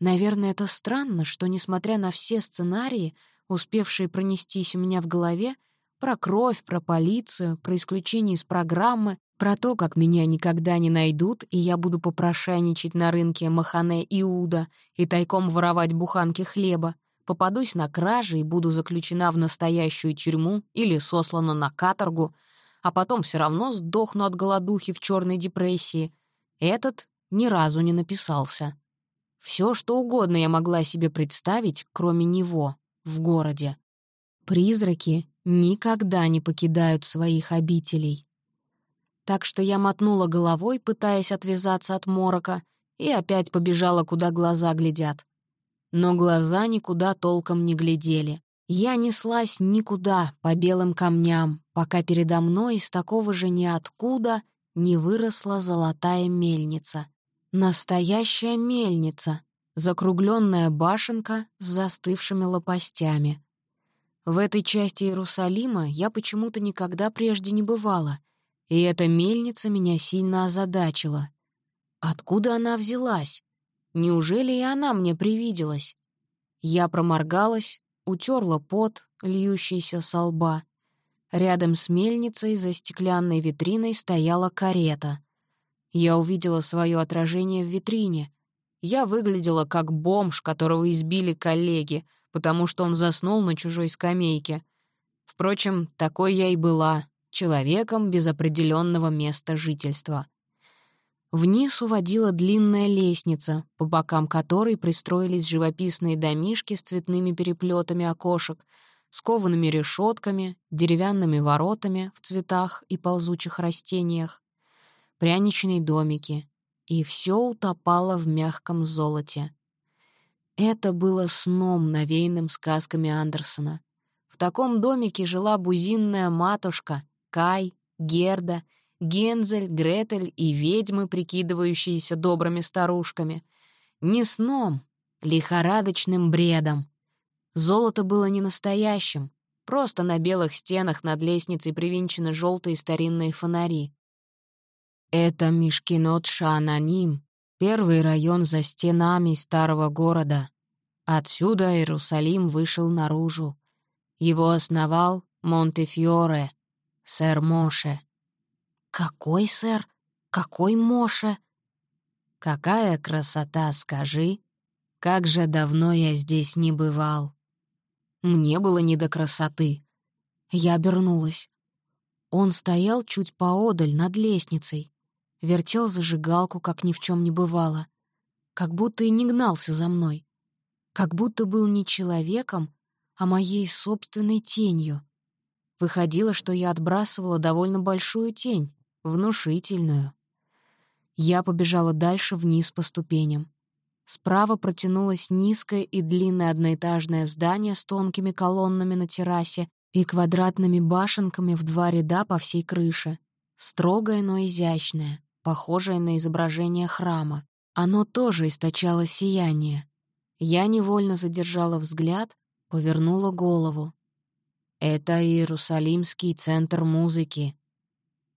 Наверное, это странно, что, несмотря на все сценарии, успевшие пронестись у меня в голове, про кровь, про полицию, про исключение из программы, про то, как меня никогда не найдут, и я буду попрошайничать на рынке Махане Иуда и тайком воровать буханки хлеба, попадусь на кражи и буду заключена в настоящую тюрьму или сослана на каторгу, а потом все равно сдохну от голодухи в черной депрессии. Этот ни разу не написался. Все, что угодно я могла себе представить, кроме него, в городе. Призраки никогда не покидают своих обителей. Так что я мотнула головой, пытаясь отвязаться от морока, и опять побежала, куда глаза глядят. Но глаза никуда толком не глядели. Я неслась никуда, по белым камням, пока передо мной из такого же ниоткуда не выросла золотая мельница — Настоящая мельница, закругленная башенка с застывшими лопастями. В этой части Иерусалима я почему-то никогда прежде не бывала, и эта мельница меня сильно озадачила. Откуда она взялась? Неужели и она мне привиделась? Я проморгалась, утерла пот, льющийся со лба. Рядом с мельницей за стеклянной витриной стояла карета — я увидела свое отражение в витрине. Я выглядела как бомж, которого избили коллеги, потому что он заснул на чужой скамейке. Впрочем, такой я и была, человеком без определенного места жительства. Вниз уводила длинная лестница, по бокам которой пристроились живописные домишки с цветными переплетами окошек, с коваными решетками, деревянными воротами в цветах и ползучих растениях пряничные домики, и все утопало в мягком золоте. Это было сном, навеянным сказками Андерсона. В таком домике жила бузинная матушка, Кай, Герда, Гензель, Гретель и ведьмы, прикидывающиеся добрыми старушками. Не сном, лихорадочным бредом. Золото было не настоящим, просто на белых стенах над лестницей привинчены желтые старинные фонари. Это Мишкинот Шаананим, первый район за стенами старого города. Отсюда Иерусалим вышел наружу. Его основал Монтефьоре, сэр Моше. «Какой сэр? Какой Моше?» «Какая красота, скажи! Как же давно я здесь не бывал!» Мне было не до красоты. Я обернулась. Он стоял чуть поодаль над лестницей вертел зажигалку, как ни в чем не бывало, как будто и не гнался за мной, как будто был не человеком, а моей собственной тенью. Выходило, что я отбрасывала довольно большую тень, внушительную. Я побежала дальше вниз по ступеням. Справа протянулось низкое и длинное одноэтажное здание с тонкими колоннами на террасе и квадратными башенками в два ряда по всей крыше. Строгое, но изящное похожее на изображение храма. Оно тоже источало сияние. Я невольно задержала взгляд, повернула голову. Это Иерусалимский центр музыки.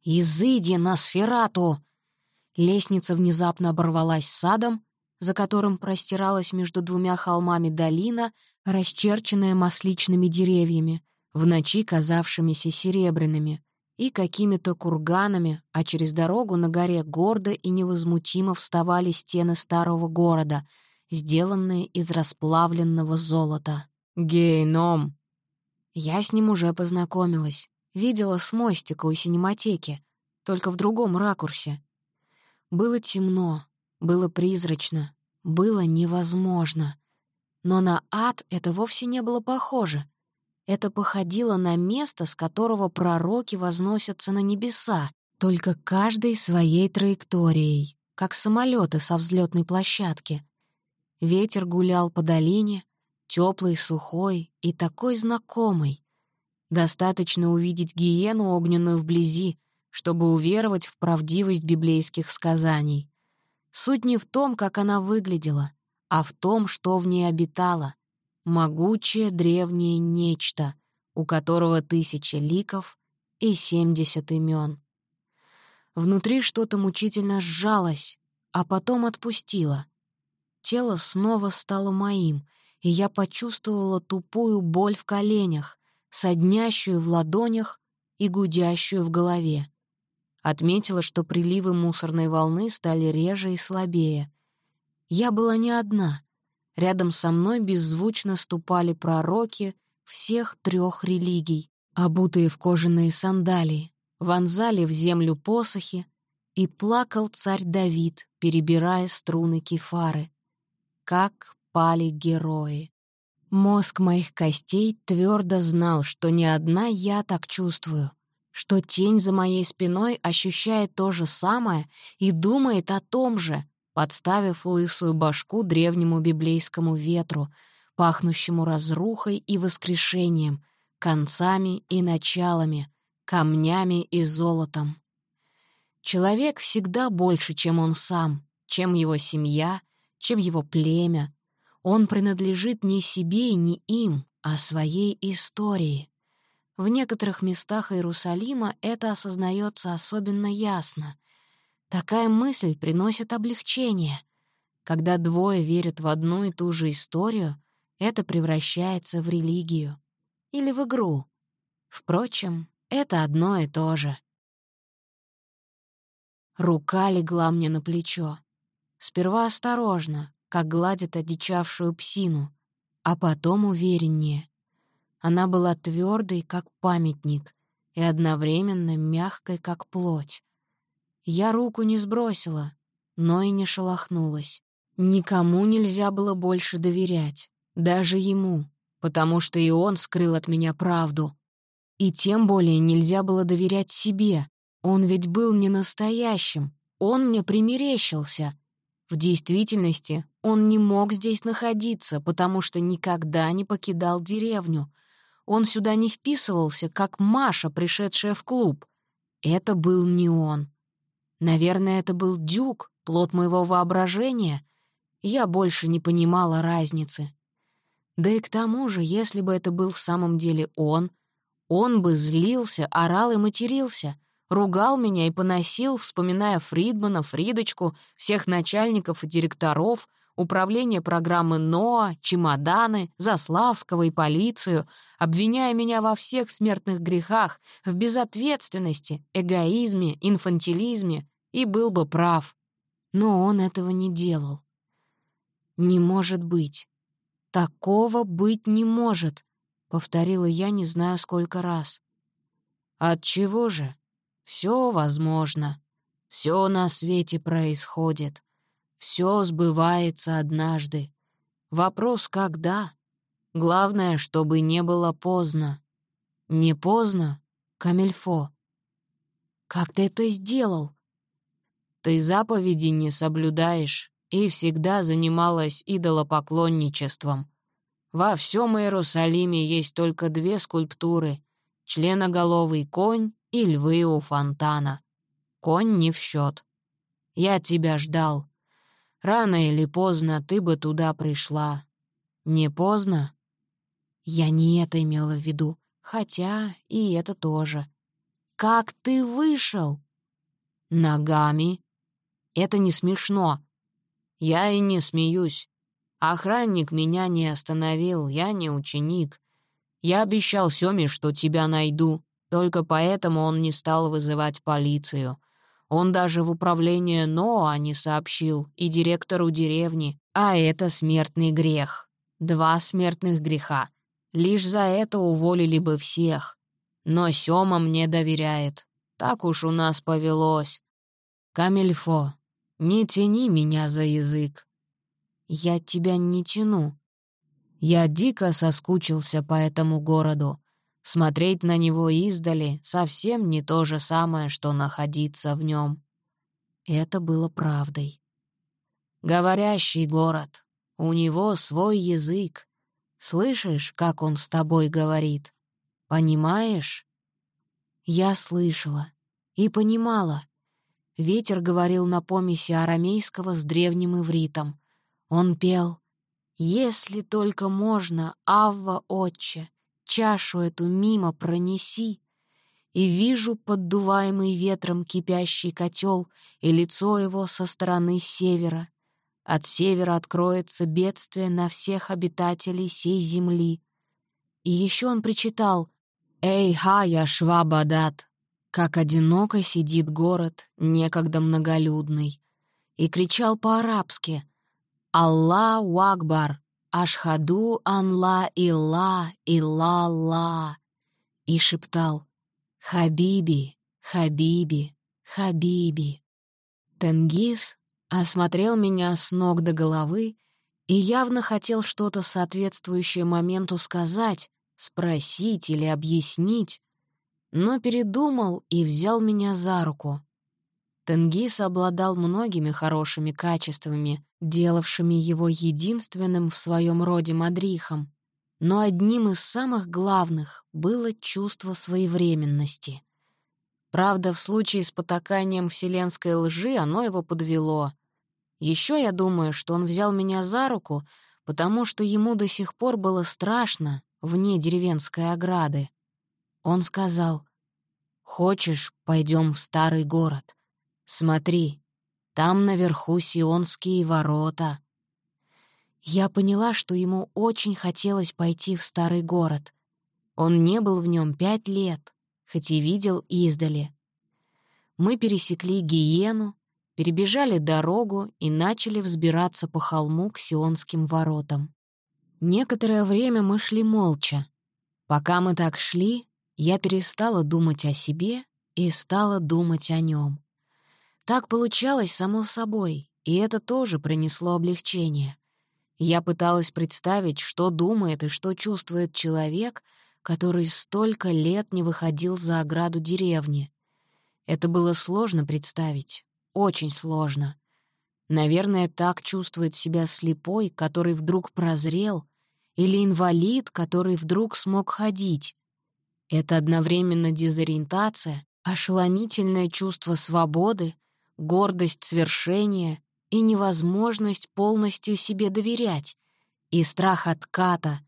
«Изыди на сферату!» Лестница внезапно оборвалась садом, за которым простиралась между двумя холмами долина, расчерченная масличными деревьями, в ночи казавшимися серебряными, и какими-то курганами, а через дорогу на горе гордо и невозмутимо вставали стены старого города, сделанные из расплавленного золота. «Гейном!» Я с ним уже познакомилась, видела с мостика у синематеки, только в другом ракурсе. Было темно, было призрачно, было невозможно. Но на ад это вовсе не было похоже. Это походило на место, с которого пророки возносятся на небеса, только каждой своей траекторией, как самолеты со взлетной площадки. Ветер гулял по долине, теплый, сухой и такой знакомый. Достаточно увидеть гиену огненную вблизи, чтобы уверовать в правдивость библейских сказаний. Суть не в том, как она выглядела, а в том, что в ней обитало. Могучее древнее нечто, у которого тысяча ликов и семьдесят имен. Внутри что-то мучительно сжалось, а потом отпустило. Тело снова стало моим, и я почувствовала тупую боль в коленях, соднящую в ладонях и гудящую в голове. Отметила, что приливы мусорной волны стали реже и слабее. Я была не одна. Рядом со мной беззвучно ступали пророки всех трех религий, обутые в кожаные сандалии, вонзали в землю посохи, и плакал царь Давид, перебирая струны кефары. Как пали герои. Мозг моих костей твердо знал, что не одна я так чувствую — что тень за моей спиной ощущает то же самое и думает о том же, подставив лысую башку древнему библейскому ветру, пахнущему разрухой и воскрешением, концами и началами, камнями и золотом. Человек всегда больше, чем он сам, чем его семья, чем его племя. Он принадлежит не себе и не им, а своей истории. В некоторых местах Иерусалима это осознается особенно ясно. Такая мысль приносит облегчение. Когда двое верят в одну и ту же историю, это превращается в религию. Или в игру. Впрочем, это одно и то же. Рука легла мне на плечо. Сперва осторожно, как гладит одичавшую псину, а потом увереннее. Она была твердой, как памятник, и одновременно мягкой, как плоть. Я руку не сбросила, но и не шелохнулась. Никому нельзя было больше доверять, даже ему, потому что и он скрыл от меня правду. И тем более нельзя было доверять себе. Он ведь был не настоящим, он мне примерещился. В действительности он не мог здесь находиться, потому что никогда не покидал деревню, он сюда не вписывался, как Маша, пришедшая в клуб. Это был не он. Наверное, это был Дюк, плод моего воображения. Я больше не понимала разницы. Да и к тому же, если бы это был в самом деле он, он бы злился, орал и матерился, ругал меня и поносил, вспоминая Фридмана, Фридочку, всех начальников и директоров — управление программы НОА, чемоданы, Заславского и полицию, обвиняя меня во всех смертных грехах, в безответственности, эгоизме, инфантилизме, и был бы прав. Но он этого не делал. «Не может быть. Такого быть не может», — повторила я не знаю сколько раз. «От чего же? Все возможно. Все на свете происходит», все сбывается однажды. Вопрос — когда? Главное, чтобы не было поздно. Не поздно, Камильфо. Как ты это сделал? Ты заповеди не соблюдаешь и всегда занималась идолопоклонничеством. Во всем Иерусалиме есть только две скульптуры — членоголовый конь и львы у фонтана. Конь не в счет. Я тебя ждал. Рано или поздно ты бы туда пришла. Не поздно? Я не это имела в виду, хотя и это тоже. Как ты вышел? Ногами. Это не смешно. Я и не смеюсь. Охранник меня не остановил, я не ученик. Я обещал Сёме, что тебя найду. Только поэтому он не стал вызывать полицию. Он даже в управление НОА не сообщил, и директору деревни. А это смертный грех. Два смертных греха. Лишь за это уволили бы всех. Но Сёма мне доверяет. Так уж у нас повелось. Камильфо, не тяни меня за язык. Я тебя не тяну. Я дико соскучился по этому городу. Смотреть на него издали совсем не то же самое, что находиться в нем. Это было правдой. Говорящий город. У него свой язык. Слышишь, как он с тобой говорит? Понимаешь? Я слышала и понимала. Ветер говорил на помеси арамейского с древним ивритом. Он пел «Если только можно, Авва, Отче, чашу эту мимо пронеси, и вижу поддуваемый ветром кипящий котел и лицо его со стороны севера. От севера откроется бедствие на всех обитателей сей земли. И еще он причитал «Эй, хая, швабадат!» Как одиноко сидит город, некогда многолюдный, и кричал по-арабски «Аллаху Акбар! Ашхаду анла илла илла ла и шептал «Хабиби, Хабиби, Хабиби». Тенгиз осмотрел меня с ног до головы и явно хотел что-то соответствующее моменту сказать, спросить или объяснить, но передумал и взял меня за руку. Тенгиз обладал многими хорошими качествами, делавшими его единственным в своем роде мадрихом, но одним из самых главных было чувство своевременности. Правда, в случае с потаканием вселенской лжи оно его подвело. Еще я думаю, что он взял меня за руку, потому что ему до сих пор было страшно вне деревенской ограды. Он сказал, «Хочешь, пойдем в старый город?» Смотри, там наверху сионские ворота. Я поняла, что ему очень хотелось пойти в старый город. Он не был в нем пять лет, хоть и видел издали. Мы пересекли Гиену, перебежали дорогу и начали взбираться по холму к сионским воротам. Некоторое время мы шли молча. Пока мы так шли, я перестала думать о себе и стала думать о нем. Так получалось само собой, и это тоже принесло облегчение. Я пыталась представить, что думает и что чувствует человек, который столько лет не выходил за ограду деревни. Это было сложно представить, очень сложно. Наверное, так чувствует себя слепой, который вдруг прозрел, или инвалид, который вдруг смог ходить. Это одновременно дезориентация, ошеломительное чувство свободы гордость свершения и невозможность полностью себе доверять, и страх отката,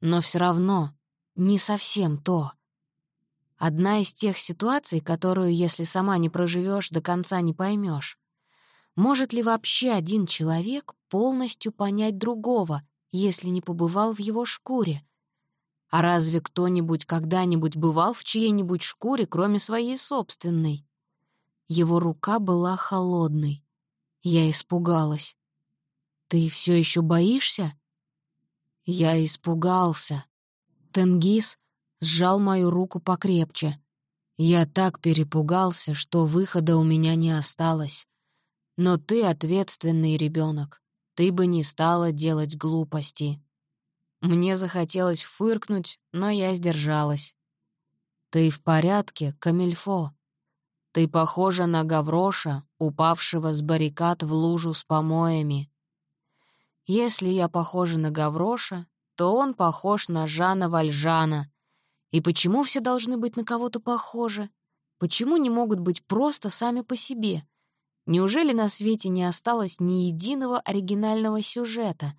но все равно не совсем то. Одна из тех ситуаций, которую, если сама не проживешь, до конца не поймешь. Может ли вообще один человек полностью понять другого, если не побывал в его шкуре? А разве кто-нибудь когда-нибудь бывал в чьей-нибудь шкуре, кроме своей собственной? Его рука была холодной. Я испугалась. «Ты все еще боишься?» Я испугался. Тенгиз сжал мою руку покрепче. Я так перепугался, что выхода у меня не осталось. Но ты ответственный ребенок. Ты бы не стала делать глупости. Мне захотелось фыркнуть, но я сдержалась. «Ты в порядке, Камильфо?» Ты похожа на Гавроша, упавшего с баррикад в лужу с помоями. Если я похожа на Гавроша, то он похож на Жана Вальжана. И почему все должны быть на кого-то похожи? Почему не могут быть просто сами по себе? Неужели на свете не осталось ни единого оригинального сюжета?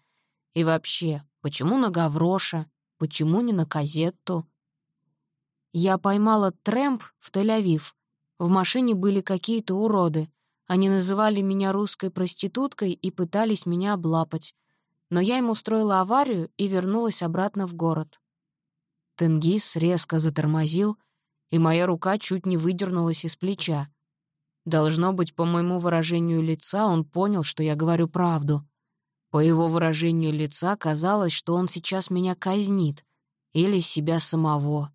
И вообще, почему на Гавроша? Почему не на Казетту? Я поймала трэмп в Тель-Авив, в машине были какие-то уроды. Они называли меня русской проституткой и пытались меня облапать. Но я им устроила аварию и вернулась обратно в город. Тенгиз резко затормозил и моя рука чуть не выдернулась из плеча. Должно быть, по моему выражению лица он понял, что я говорю правду. По его выражению лица казалось, что он сейчас меня казнит. Или себя самого.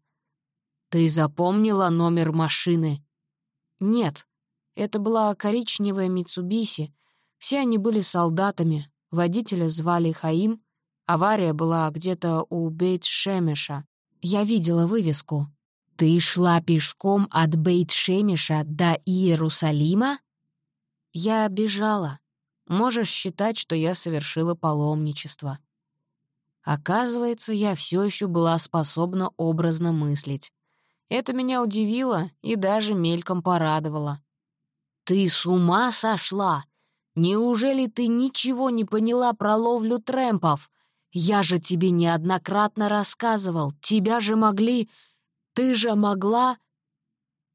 «Ты запомнила номер машины?» «Нет. Это была коричневая Митсубиси. Все они были солдатами. Водителя звали Хаим. Авария была где-то у Бейт-Шемеша. Я видела вывеску. «Ты шла пешком от Бейт-Шемеша до Иерусалима?» Я бежала. Можешь считать, что я совершила паломничество. Оказывается, я все еще была способна образно мыслить. Это меня удивило и даже мельком порадовало. «Ты с ума сошла? Неужели ты ничего не поняла про ловлю трэмпов? Я же тебе неоднократно рассказывал. Тебя же могли... Ты же могла...»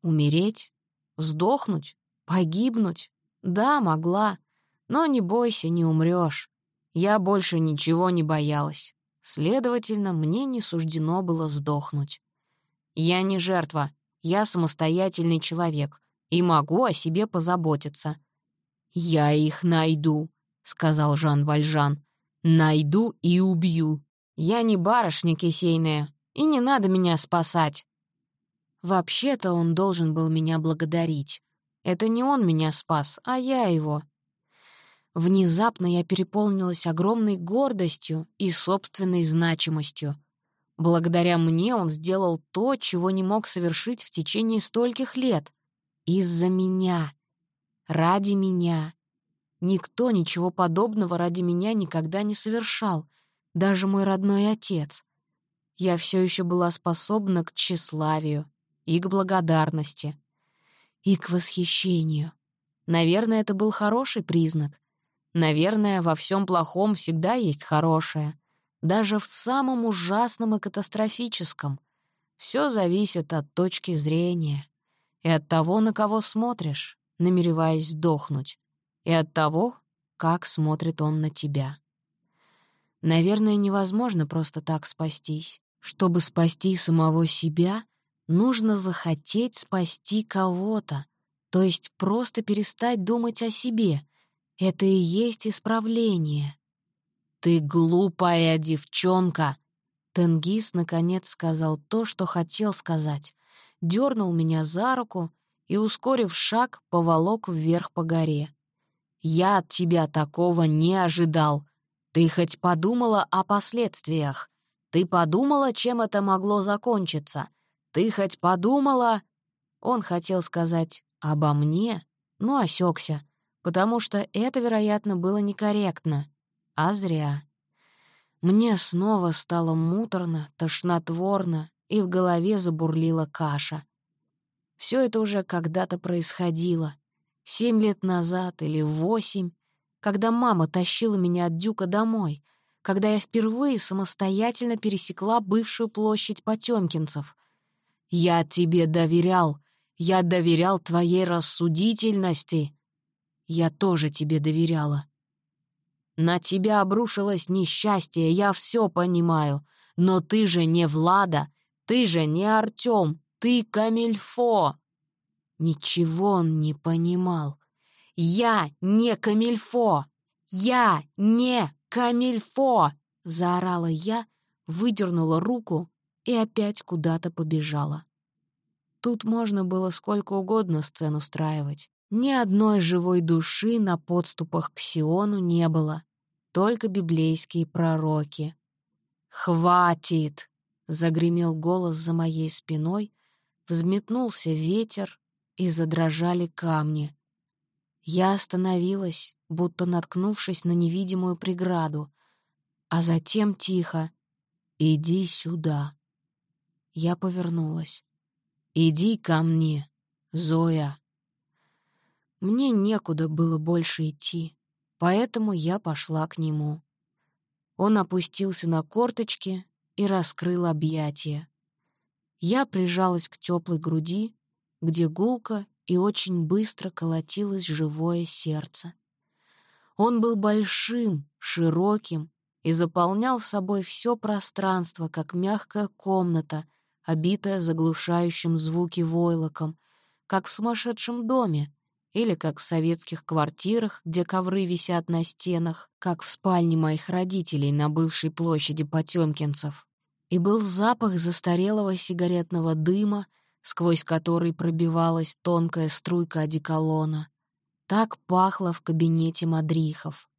«Умереть? Сдохнуть? Погибнуть? Да, могла. Но не бойся, не умрёшь. Я больше ничего не боялась. Следовательно, мне не суждено было сдохнуть. Я не жертва, я самостоятельный человек и могу о себе позаботиться. «Я их найду», — сказал Жан Вальжан. «Найду и убью. Я не барышня кисейная, и не надо меня спасать». Вообще-то он должен был меня благодарить. Это не он меня спас, а я его. Внезапно я переполнилась огромной гордостью и собственной значимостью. Благодаря мне он сделал то, чего не мог совершить в течение стольких лет. Из-за меня. Ради меня. Никто ничего подобного ради меня никогда не совершал, даже мой родной отец. Я все еще была способна к тщеславию и к благодарности, и к восхищению. Наверное, это был хороший признак — Наверное, во всем плохом всегда есть хорошее. Даже в самом ужасном и катастрофическом. Все зависит от точки зрения. И от того, на кого смотришь, намереваясь сдохнуть. И от того, как смотрит он на тебя. Наверное, невозможно просто так спастись. Чтобы спасти самого себя, нужно захотеть спасти кого-то, то есть просто перестать думать о себе — это и есть исправление. «Ты глупая девчонка!» Тенгиз, наконец, сказал то, что хотел сказать. Дернул меня за руку и, ускорив шаг, поволок вверх по горе. «Я от тебя такого не ожидал. Ты хоть подумала о последствиях? Ты подумала, чем это могло закончиться? Ты хоть подумала...» Он хотел сказать «обо мне», но осекся потому что это, вероятно, было некорректно, а зря. Мне снова стало муторно, тошнотворно, и в голове забурлила каша. Все это уже когда-то происходило. Семь лет назад или восемь, когда мама тащила меня от Дюка домой, когда я впервые самостоятельно пересекла бывшую площадь Потёмкинцев. «Я тебе доверял, я доверял твоей рассудительности», я тоже тебе доверяла. На тебя обрушилось несчастье, я все понимаю. Но ты же не Влада, ты же не Артём, ты Камильфо. Ничего он не понимал. Я не Камильфо! Я не Камильфо! Заорала я, выдернула руку и опять куда-то побежала. Тут можно было сколько угодно сцен устраивать. Ни одной живой души на подступах к Сиону не было, только библейские пророки. «Хватит!» — загремел голос за моей спиной, взметнулся ветер, и задрожали камни. Я остановилась, будто наткнувшись на невидимую преграду, а затем тихо «Иди сюда». Я повернулась. «Иди ко мне, Зоя». Мне некуда было больше идти, поэтому я пошла к нему. Он опустился на корточки и раскрыл объятия. Я прижалась к теплой груди, где гулко и очень быстро колотилось живое сердце. Он был большим, широким и заполнял собой все пространство, как мягкая комната, обитая заглушающим звуки войлоком, как в сумасшедшем доме, или как в советских квартирах, где ковры висят на стенах, как в спальне моих родителей на бывшей площади Потёмкинцев. И был запах застарелого сигаретного дыма, сквозь который пробивалась тонкая струйка одеколона. Так пахло в кабинете Мадрихов.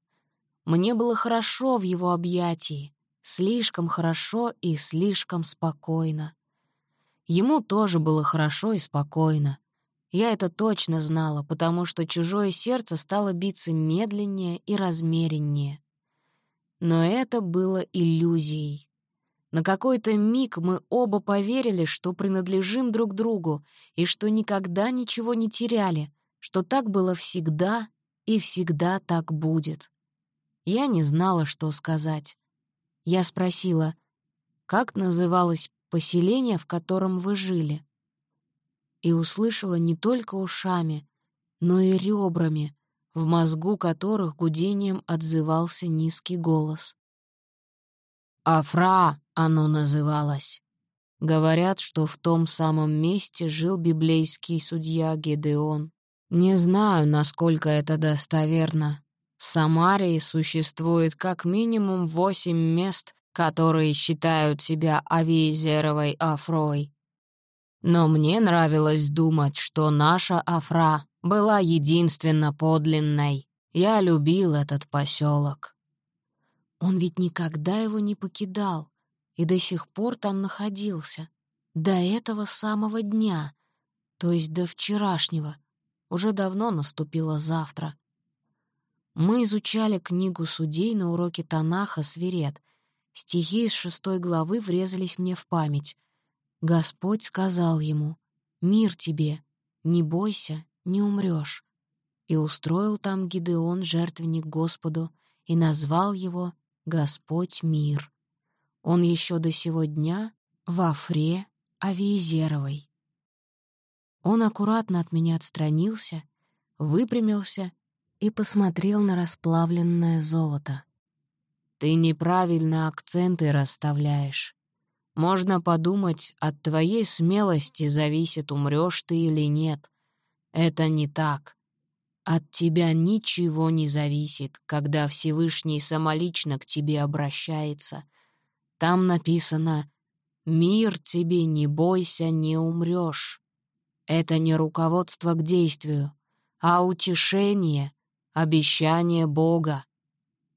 Мне было хорошо в его объятии, слишком хорошо и слишком спокойно. Ему тоже было хорошо и спокойно. Я это точно знала, потому что чужое сердце стало биться медленнее и размереннее. Но это было иллюзией. На какой-то миг мы оба поверили, что принадлежим друг другу и что никогда ничего не теряли, что так было всегда и всегда так будет. Я не знала, что сказать. Я спросила, как называлось поселение, в котором вы жили? И услышала не только ушами, но и ребрами, в мозгу которых гудением отзывался низкий голос. «Афра» оно называлось. Говорят, что в том самом месте жил библейский судья Гедеон. Не знаю, насколько это достоверно. В Самарии существует как минимум восемь мест, которые считают себя Авиезеровой Афрой. Но мне нравилось думать, что наша Афра была единственно подлинной. Я любил этот поселок. Он ведь никогда его не покидал и до сих пор там находился. До этого самого дня, то есть до вчерашнего. Уже давно наступило завтра. Мы изучали книгу судей на уроке Танаха «Свирет». Стихи из шестой главы врезались мне в память — Господь сказал ему, «Мир тебе, не бойся, не умрёшь». И устроил там Гидеон жертвенник Господу и назвал его «Господь мир». Он еще до сего дня в Афре Авиезеровой. Он аккуратно от меня отстранился, выпрямился и посмотрел на расплавленное золото. «Ты неправильно акценты расставляешь. Можно подумать, от твоей смелости зависит, умрёшь ты или нет. Это не так. От тебя ничего не зависит, когда Всевышний самолично к тебе обращается. Там написано «Мир тебе, не бойся, не умрёшь». Это не руководство к действию, а утешение, обещание Бога.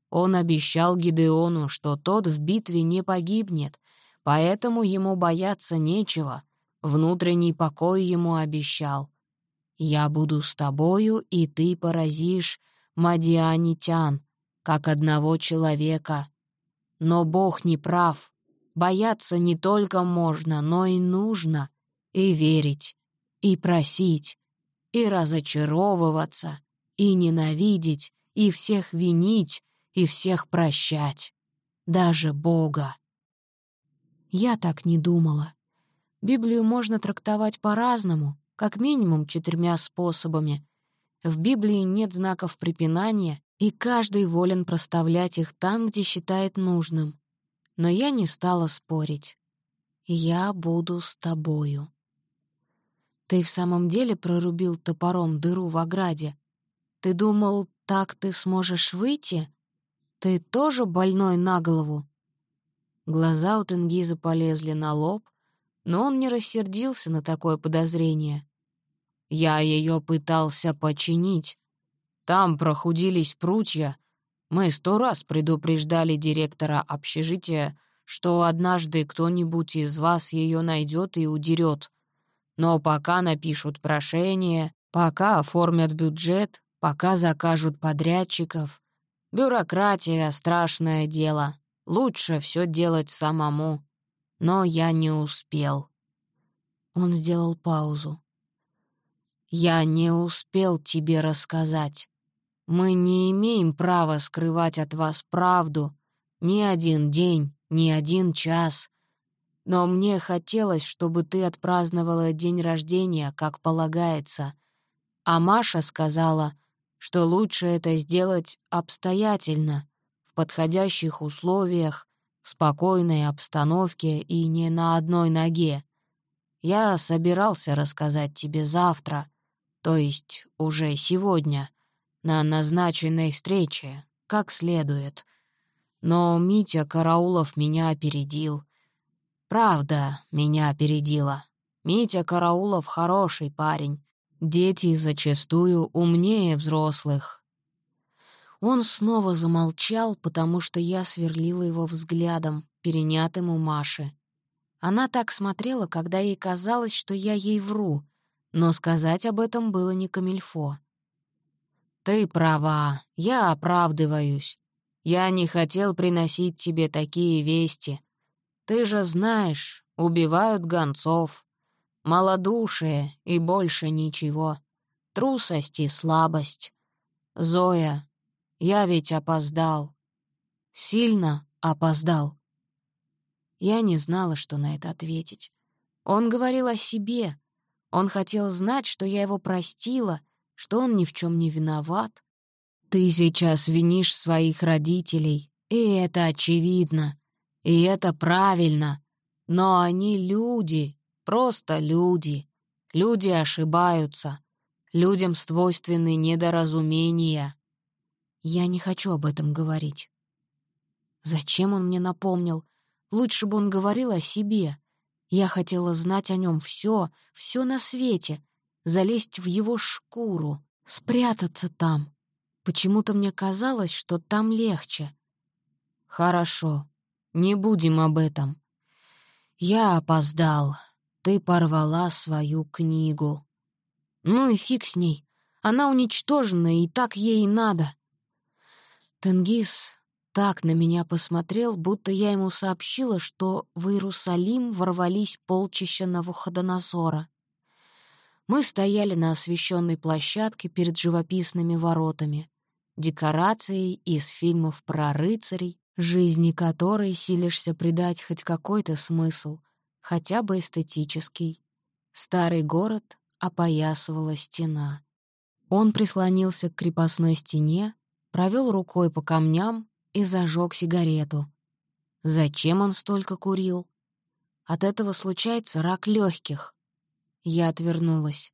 Он обещал Гидеону, что тот в битве не погибнет, Поэтому ему бояться нечего, внутренний покой ему обещал. «Я буду с тобою, и ты поразишь мадианитян, как одного человека. Но Бог не прав. Бояться не только можно, но и нужно. И верить, и просить, и разочаровываться, и ненавидеть, и всех винить, и всех прощать. Даже Бога. Я так не думала. Библию можно трактовать по-разному, как минимум четырьмя способами. В Библии нет знаков препинания, и каждый волен проставлять их там, где считает нужным. Но я не стала спорить. «Я буду с тобою». «Ты в самом деле прорубил топором дыру в ограде? Ты думал, так ты сможешь выйти? Ты тоже больной на голову?» Глаза у Тенгиза полезли на лоб, но он не рассердился на такое подозрение. «Я ее пытался починить. Там прохудились прутья. Мы сто раз предупреждали директора общежития, что однажды кто-нибудь из вас ее найдет и удерет. Но пока напишут прошение, пока оформят бюджет, пока закажут подрядчиков. Бюрократия — страшное дело. Лучше все делать самому. Но я не успел. Он сделал паузу. «Я не успел тебе рассказать. Мы не имеем права скрывать от вас правду ни один день, ни один час. Но мне хотелось, чтобы ты отпраздновала день рождения, как полагается. А Маша сказала, что лучше это сделать обстоятельно, подходящих условиях, в спокойной обстановке и не на одной ноге. Я собирался рассказать тебе завтра, то есть уже сегодня, на назначенной встрече, как следует. Но Митя Караулов меня опередил. Правда, меня опередила. Митя Караулов хороший парень. Дети зачастую умнее взрослых. Он снова замолчал, потому что я сверлила его взглядом, перенятым у Маши. Она так смотрела, когда ей казалось, что я ей вру, но сказать об этом было не камильфо. «Ты права, я оправдываюсь. Я не хотел приносить тебе такие вести. Ты же знаешь, убивают гонцов. Малодушие и больше ничего. Трусость и слабость. Зоя, я ведь опоздал. Сильно опоздал. Я не знала, что на это ответить. Он говорил о себе. Он хотел знать, что я его простила, что он ни в чем не виноват. Ты сейчас винишь своих родителей, и это очевидно. И это правильно. Но они люди, Просто люди. Люди ошибаются. Людям свойственны недоразумения. Я не хочу об этом говорить. Зачем он мне напомнил? Лучше бы он говорил о себе. Я хотела знать о нем все, все на свете, залезть в его шкуру, спрятаться там. Почему-то мне казалось, что там легче. Хорошо, не будем об этом. Я опоздал. Ты порвала свою книгу. Ну и фиг с ней. Она уничтожена, и так ей и надо. Тенгиз так на меня посмотрел, будто я ему сообщила, что в Иерусалим ворвались полчища Навуходоносора. Мы стояли на освещенной площадке перед живописными воротами, декорацией из фильмов про рыцарей, жизни которой силишься придать хоть какой-то смысл — хотя бы эстетический. Старый город опоясывала стена. Он прислонился к крепостной стене, провел рукой по камням и зажег сигарету. Зачем он столько курил? От этого случается рак легких. Я отвернулась.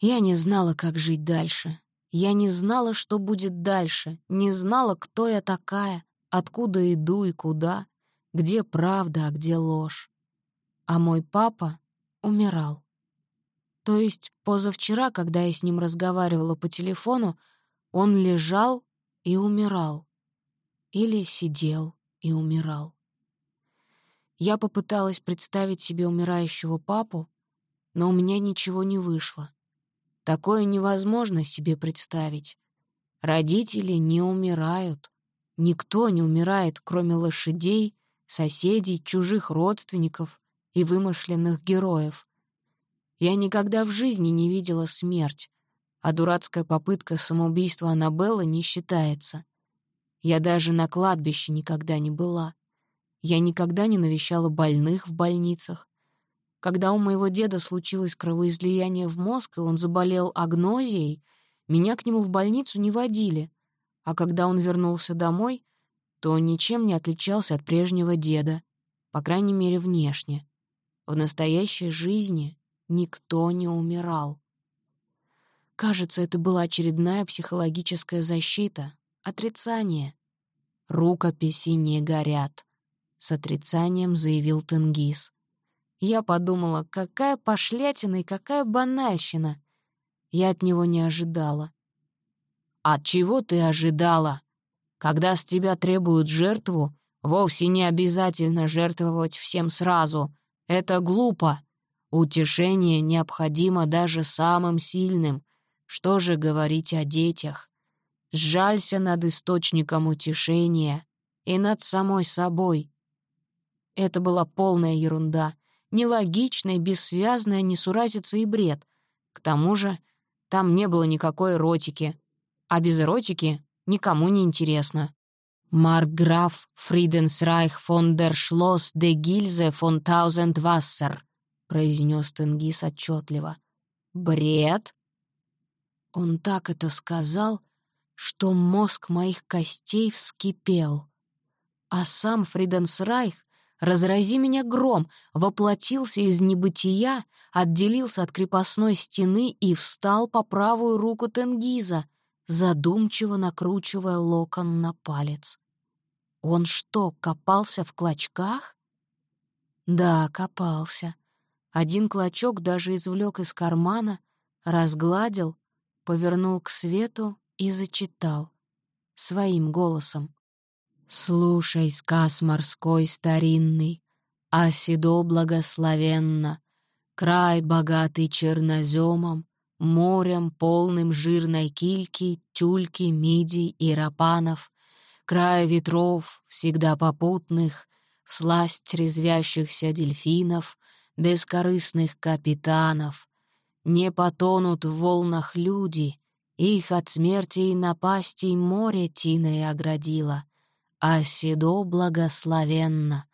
Я не знала, как жить дальше. Я не знала, что будет дальше, не знала, кто я такая, откуда иду и куда, где правда, а где ложь а мой папа умирал. То есть позавчера, когда я с ним разговаривала по телефону, он лежал и умирал. Или сидел и умирал. Я попыталась представить себе умирающего папу, но у меня ничего не вышло. Такое невозможно себе представить. Родители не умирают. Никто не умирает, кроме лошадей, соседей, чужих родственников и вымышленных героев. Я никогда в жизни не видела смерть, а дурацкая попытка самоубийства Аннабеллы не считается. Я даже на кладбище никогда не была. Я никогда не навещала больных в больницах. Когда у моего деда случилось кровоизлияние в мозг, и он заболел агнозией, меня к нему в больницу не водили, а когда он вернулся домой, то он ничем не отличался от прежнего деда, по крайней мере, внешне. В настоящей жизни никто не умирал. Кажется, это была очередная психологическая защита, отрицание. «Рукописи не горят», — с отрицанием заявил Тенгиз. Я подумала, какая пошлятина и какая банальщина. Я от него не ожидала. «От чего ты ожидала? Когда с тебя требуют жертву, вовсе не обязательно жертвовать всем сразу», это глупо. Утешение необходимо даже самым сильным. Что же говорить о детях? Сжалься над источником утешения и над самой собой. Это была полная ерунда, нелогичная, бессвязная несуразица и бред. К тому же там не было никакой эротики, а без эротики никому не интересно. «Маркграф Фриденсрайх фон дер Шлосс де Гильзе фон Таузендвассер», — произнес Тенгиз отчетливо. «Бред?» Он так это сказал, что мозг моих костей вскипел. А сам Фриденсрайх разрази меня гром, воплотился из небытия, отделился от крепостной стены и встал по правую руку Тенгиза, задумчиво накручивая локон на палец. Он что, копался в клочках? Да, копался. Один клочок даже извлек из кармана, разгладил, повернул к свету и зачитал своим голосом. «Слушай сказ морской старинный, Оседо благословенно, Край богатый черноземом, Морем полным жирной кильки, Тюльки, мидий и рапанов, Край ветров, всегда попутных, Сласть резвящихся дельфинов, Бескорыстных капитанов. Не потонут в волнах люди, Их от смерти и напастей Море тиной оградило — а седо благословенно.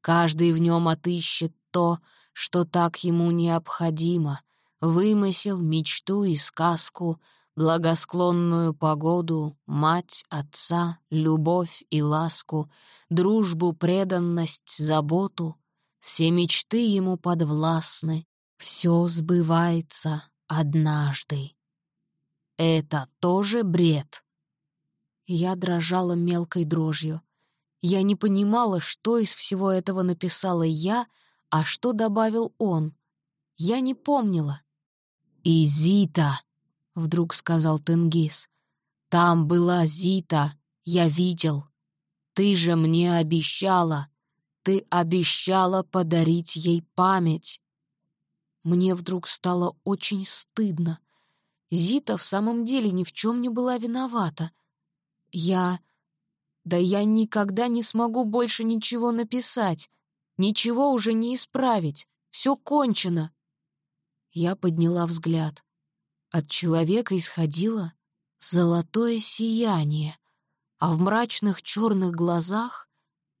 Каждый в нем отыщет то, что так ему необходимо, вымысел, мечту и сказку, благосклонную погоду, мать, отца, любовь и ласку, дружбу, преданность, заботу. Все мечты ему подвластны, все сбывается однажды. Это тоже бред. Я дрожала мелкой дрожью. Я не понимала, что из всего этого написала я, а что добавил он. Я не помнила. «И Зита!» — вдруг сказал Тенгиз. «Там была Зита, я видел. Ты же мне обещала. Ты обещала подарить ей память». Мне вдруг стало очень стыдно. Зита в самом деле ни в чем не была виновата. Я... Да я никогда не смогу больше ничего написать. Ничего уже не исправить. Все кончено. Я подняла взгляд. От человека исходило золотое сияние, а в мрачных черных глазах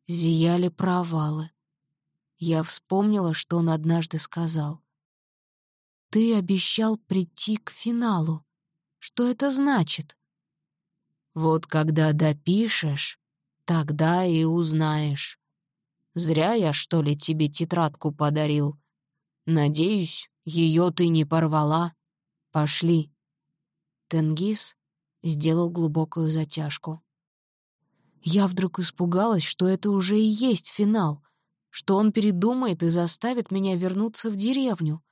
зияли провалы. Я вспомнила, что он однажды сказал. «Ты обещал прийти к финалу. Что это значит?» Вот когда допишешь, тогда и узнаешь. Зря я, что ли, тебе тетрадку подарил. Надеюсь, ее ты не порвала. Пошли. Тенгиз сделал глубокую затяжку. Я вдруг испугалась, что это уже и есть финал, что он передумает и заставит меня вернуться в деревню.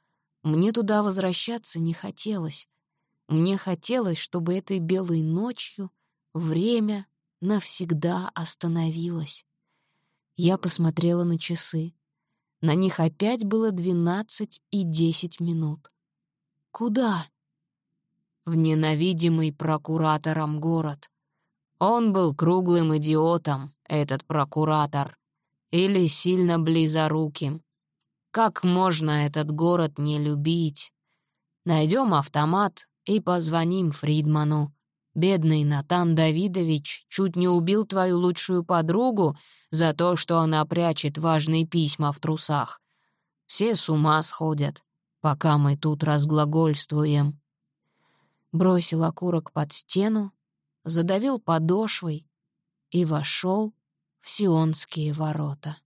Мне туда возвращаться не хотелось. Мне хотелось, чтобы этой белой ночью Время навсегда остановилось. Я посмотрела на часы. На них опять было двенадцать и десять минут. Куда? В ненавидимый прокуратором город. Он был круглым идиотом, этот прокуратор. Или сильно близоруким. Как можно этот город не любить? Найдем автомат и позвоним Фридману. Бедный Натан Давидович чуть не убил твою лучшую подругу за то, что она прячет важные письма в трусах. Все с ума сходят, пока мы тут разглагольствуем. Бросил окурок под стену, задавил подошвой и вошел в Сионские ворота.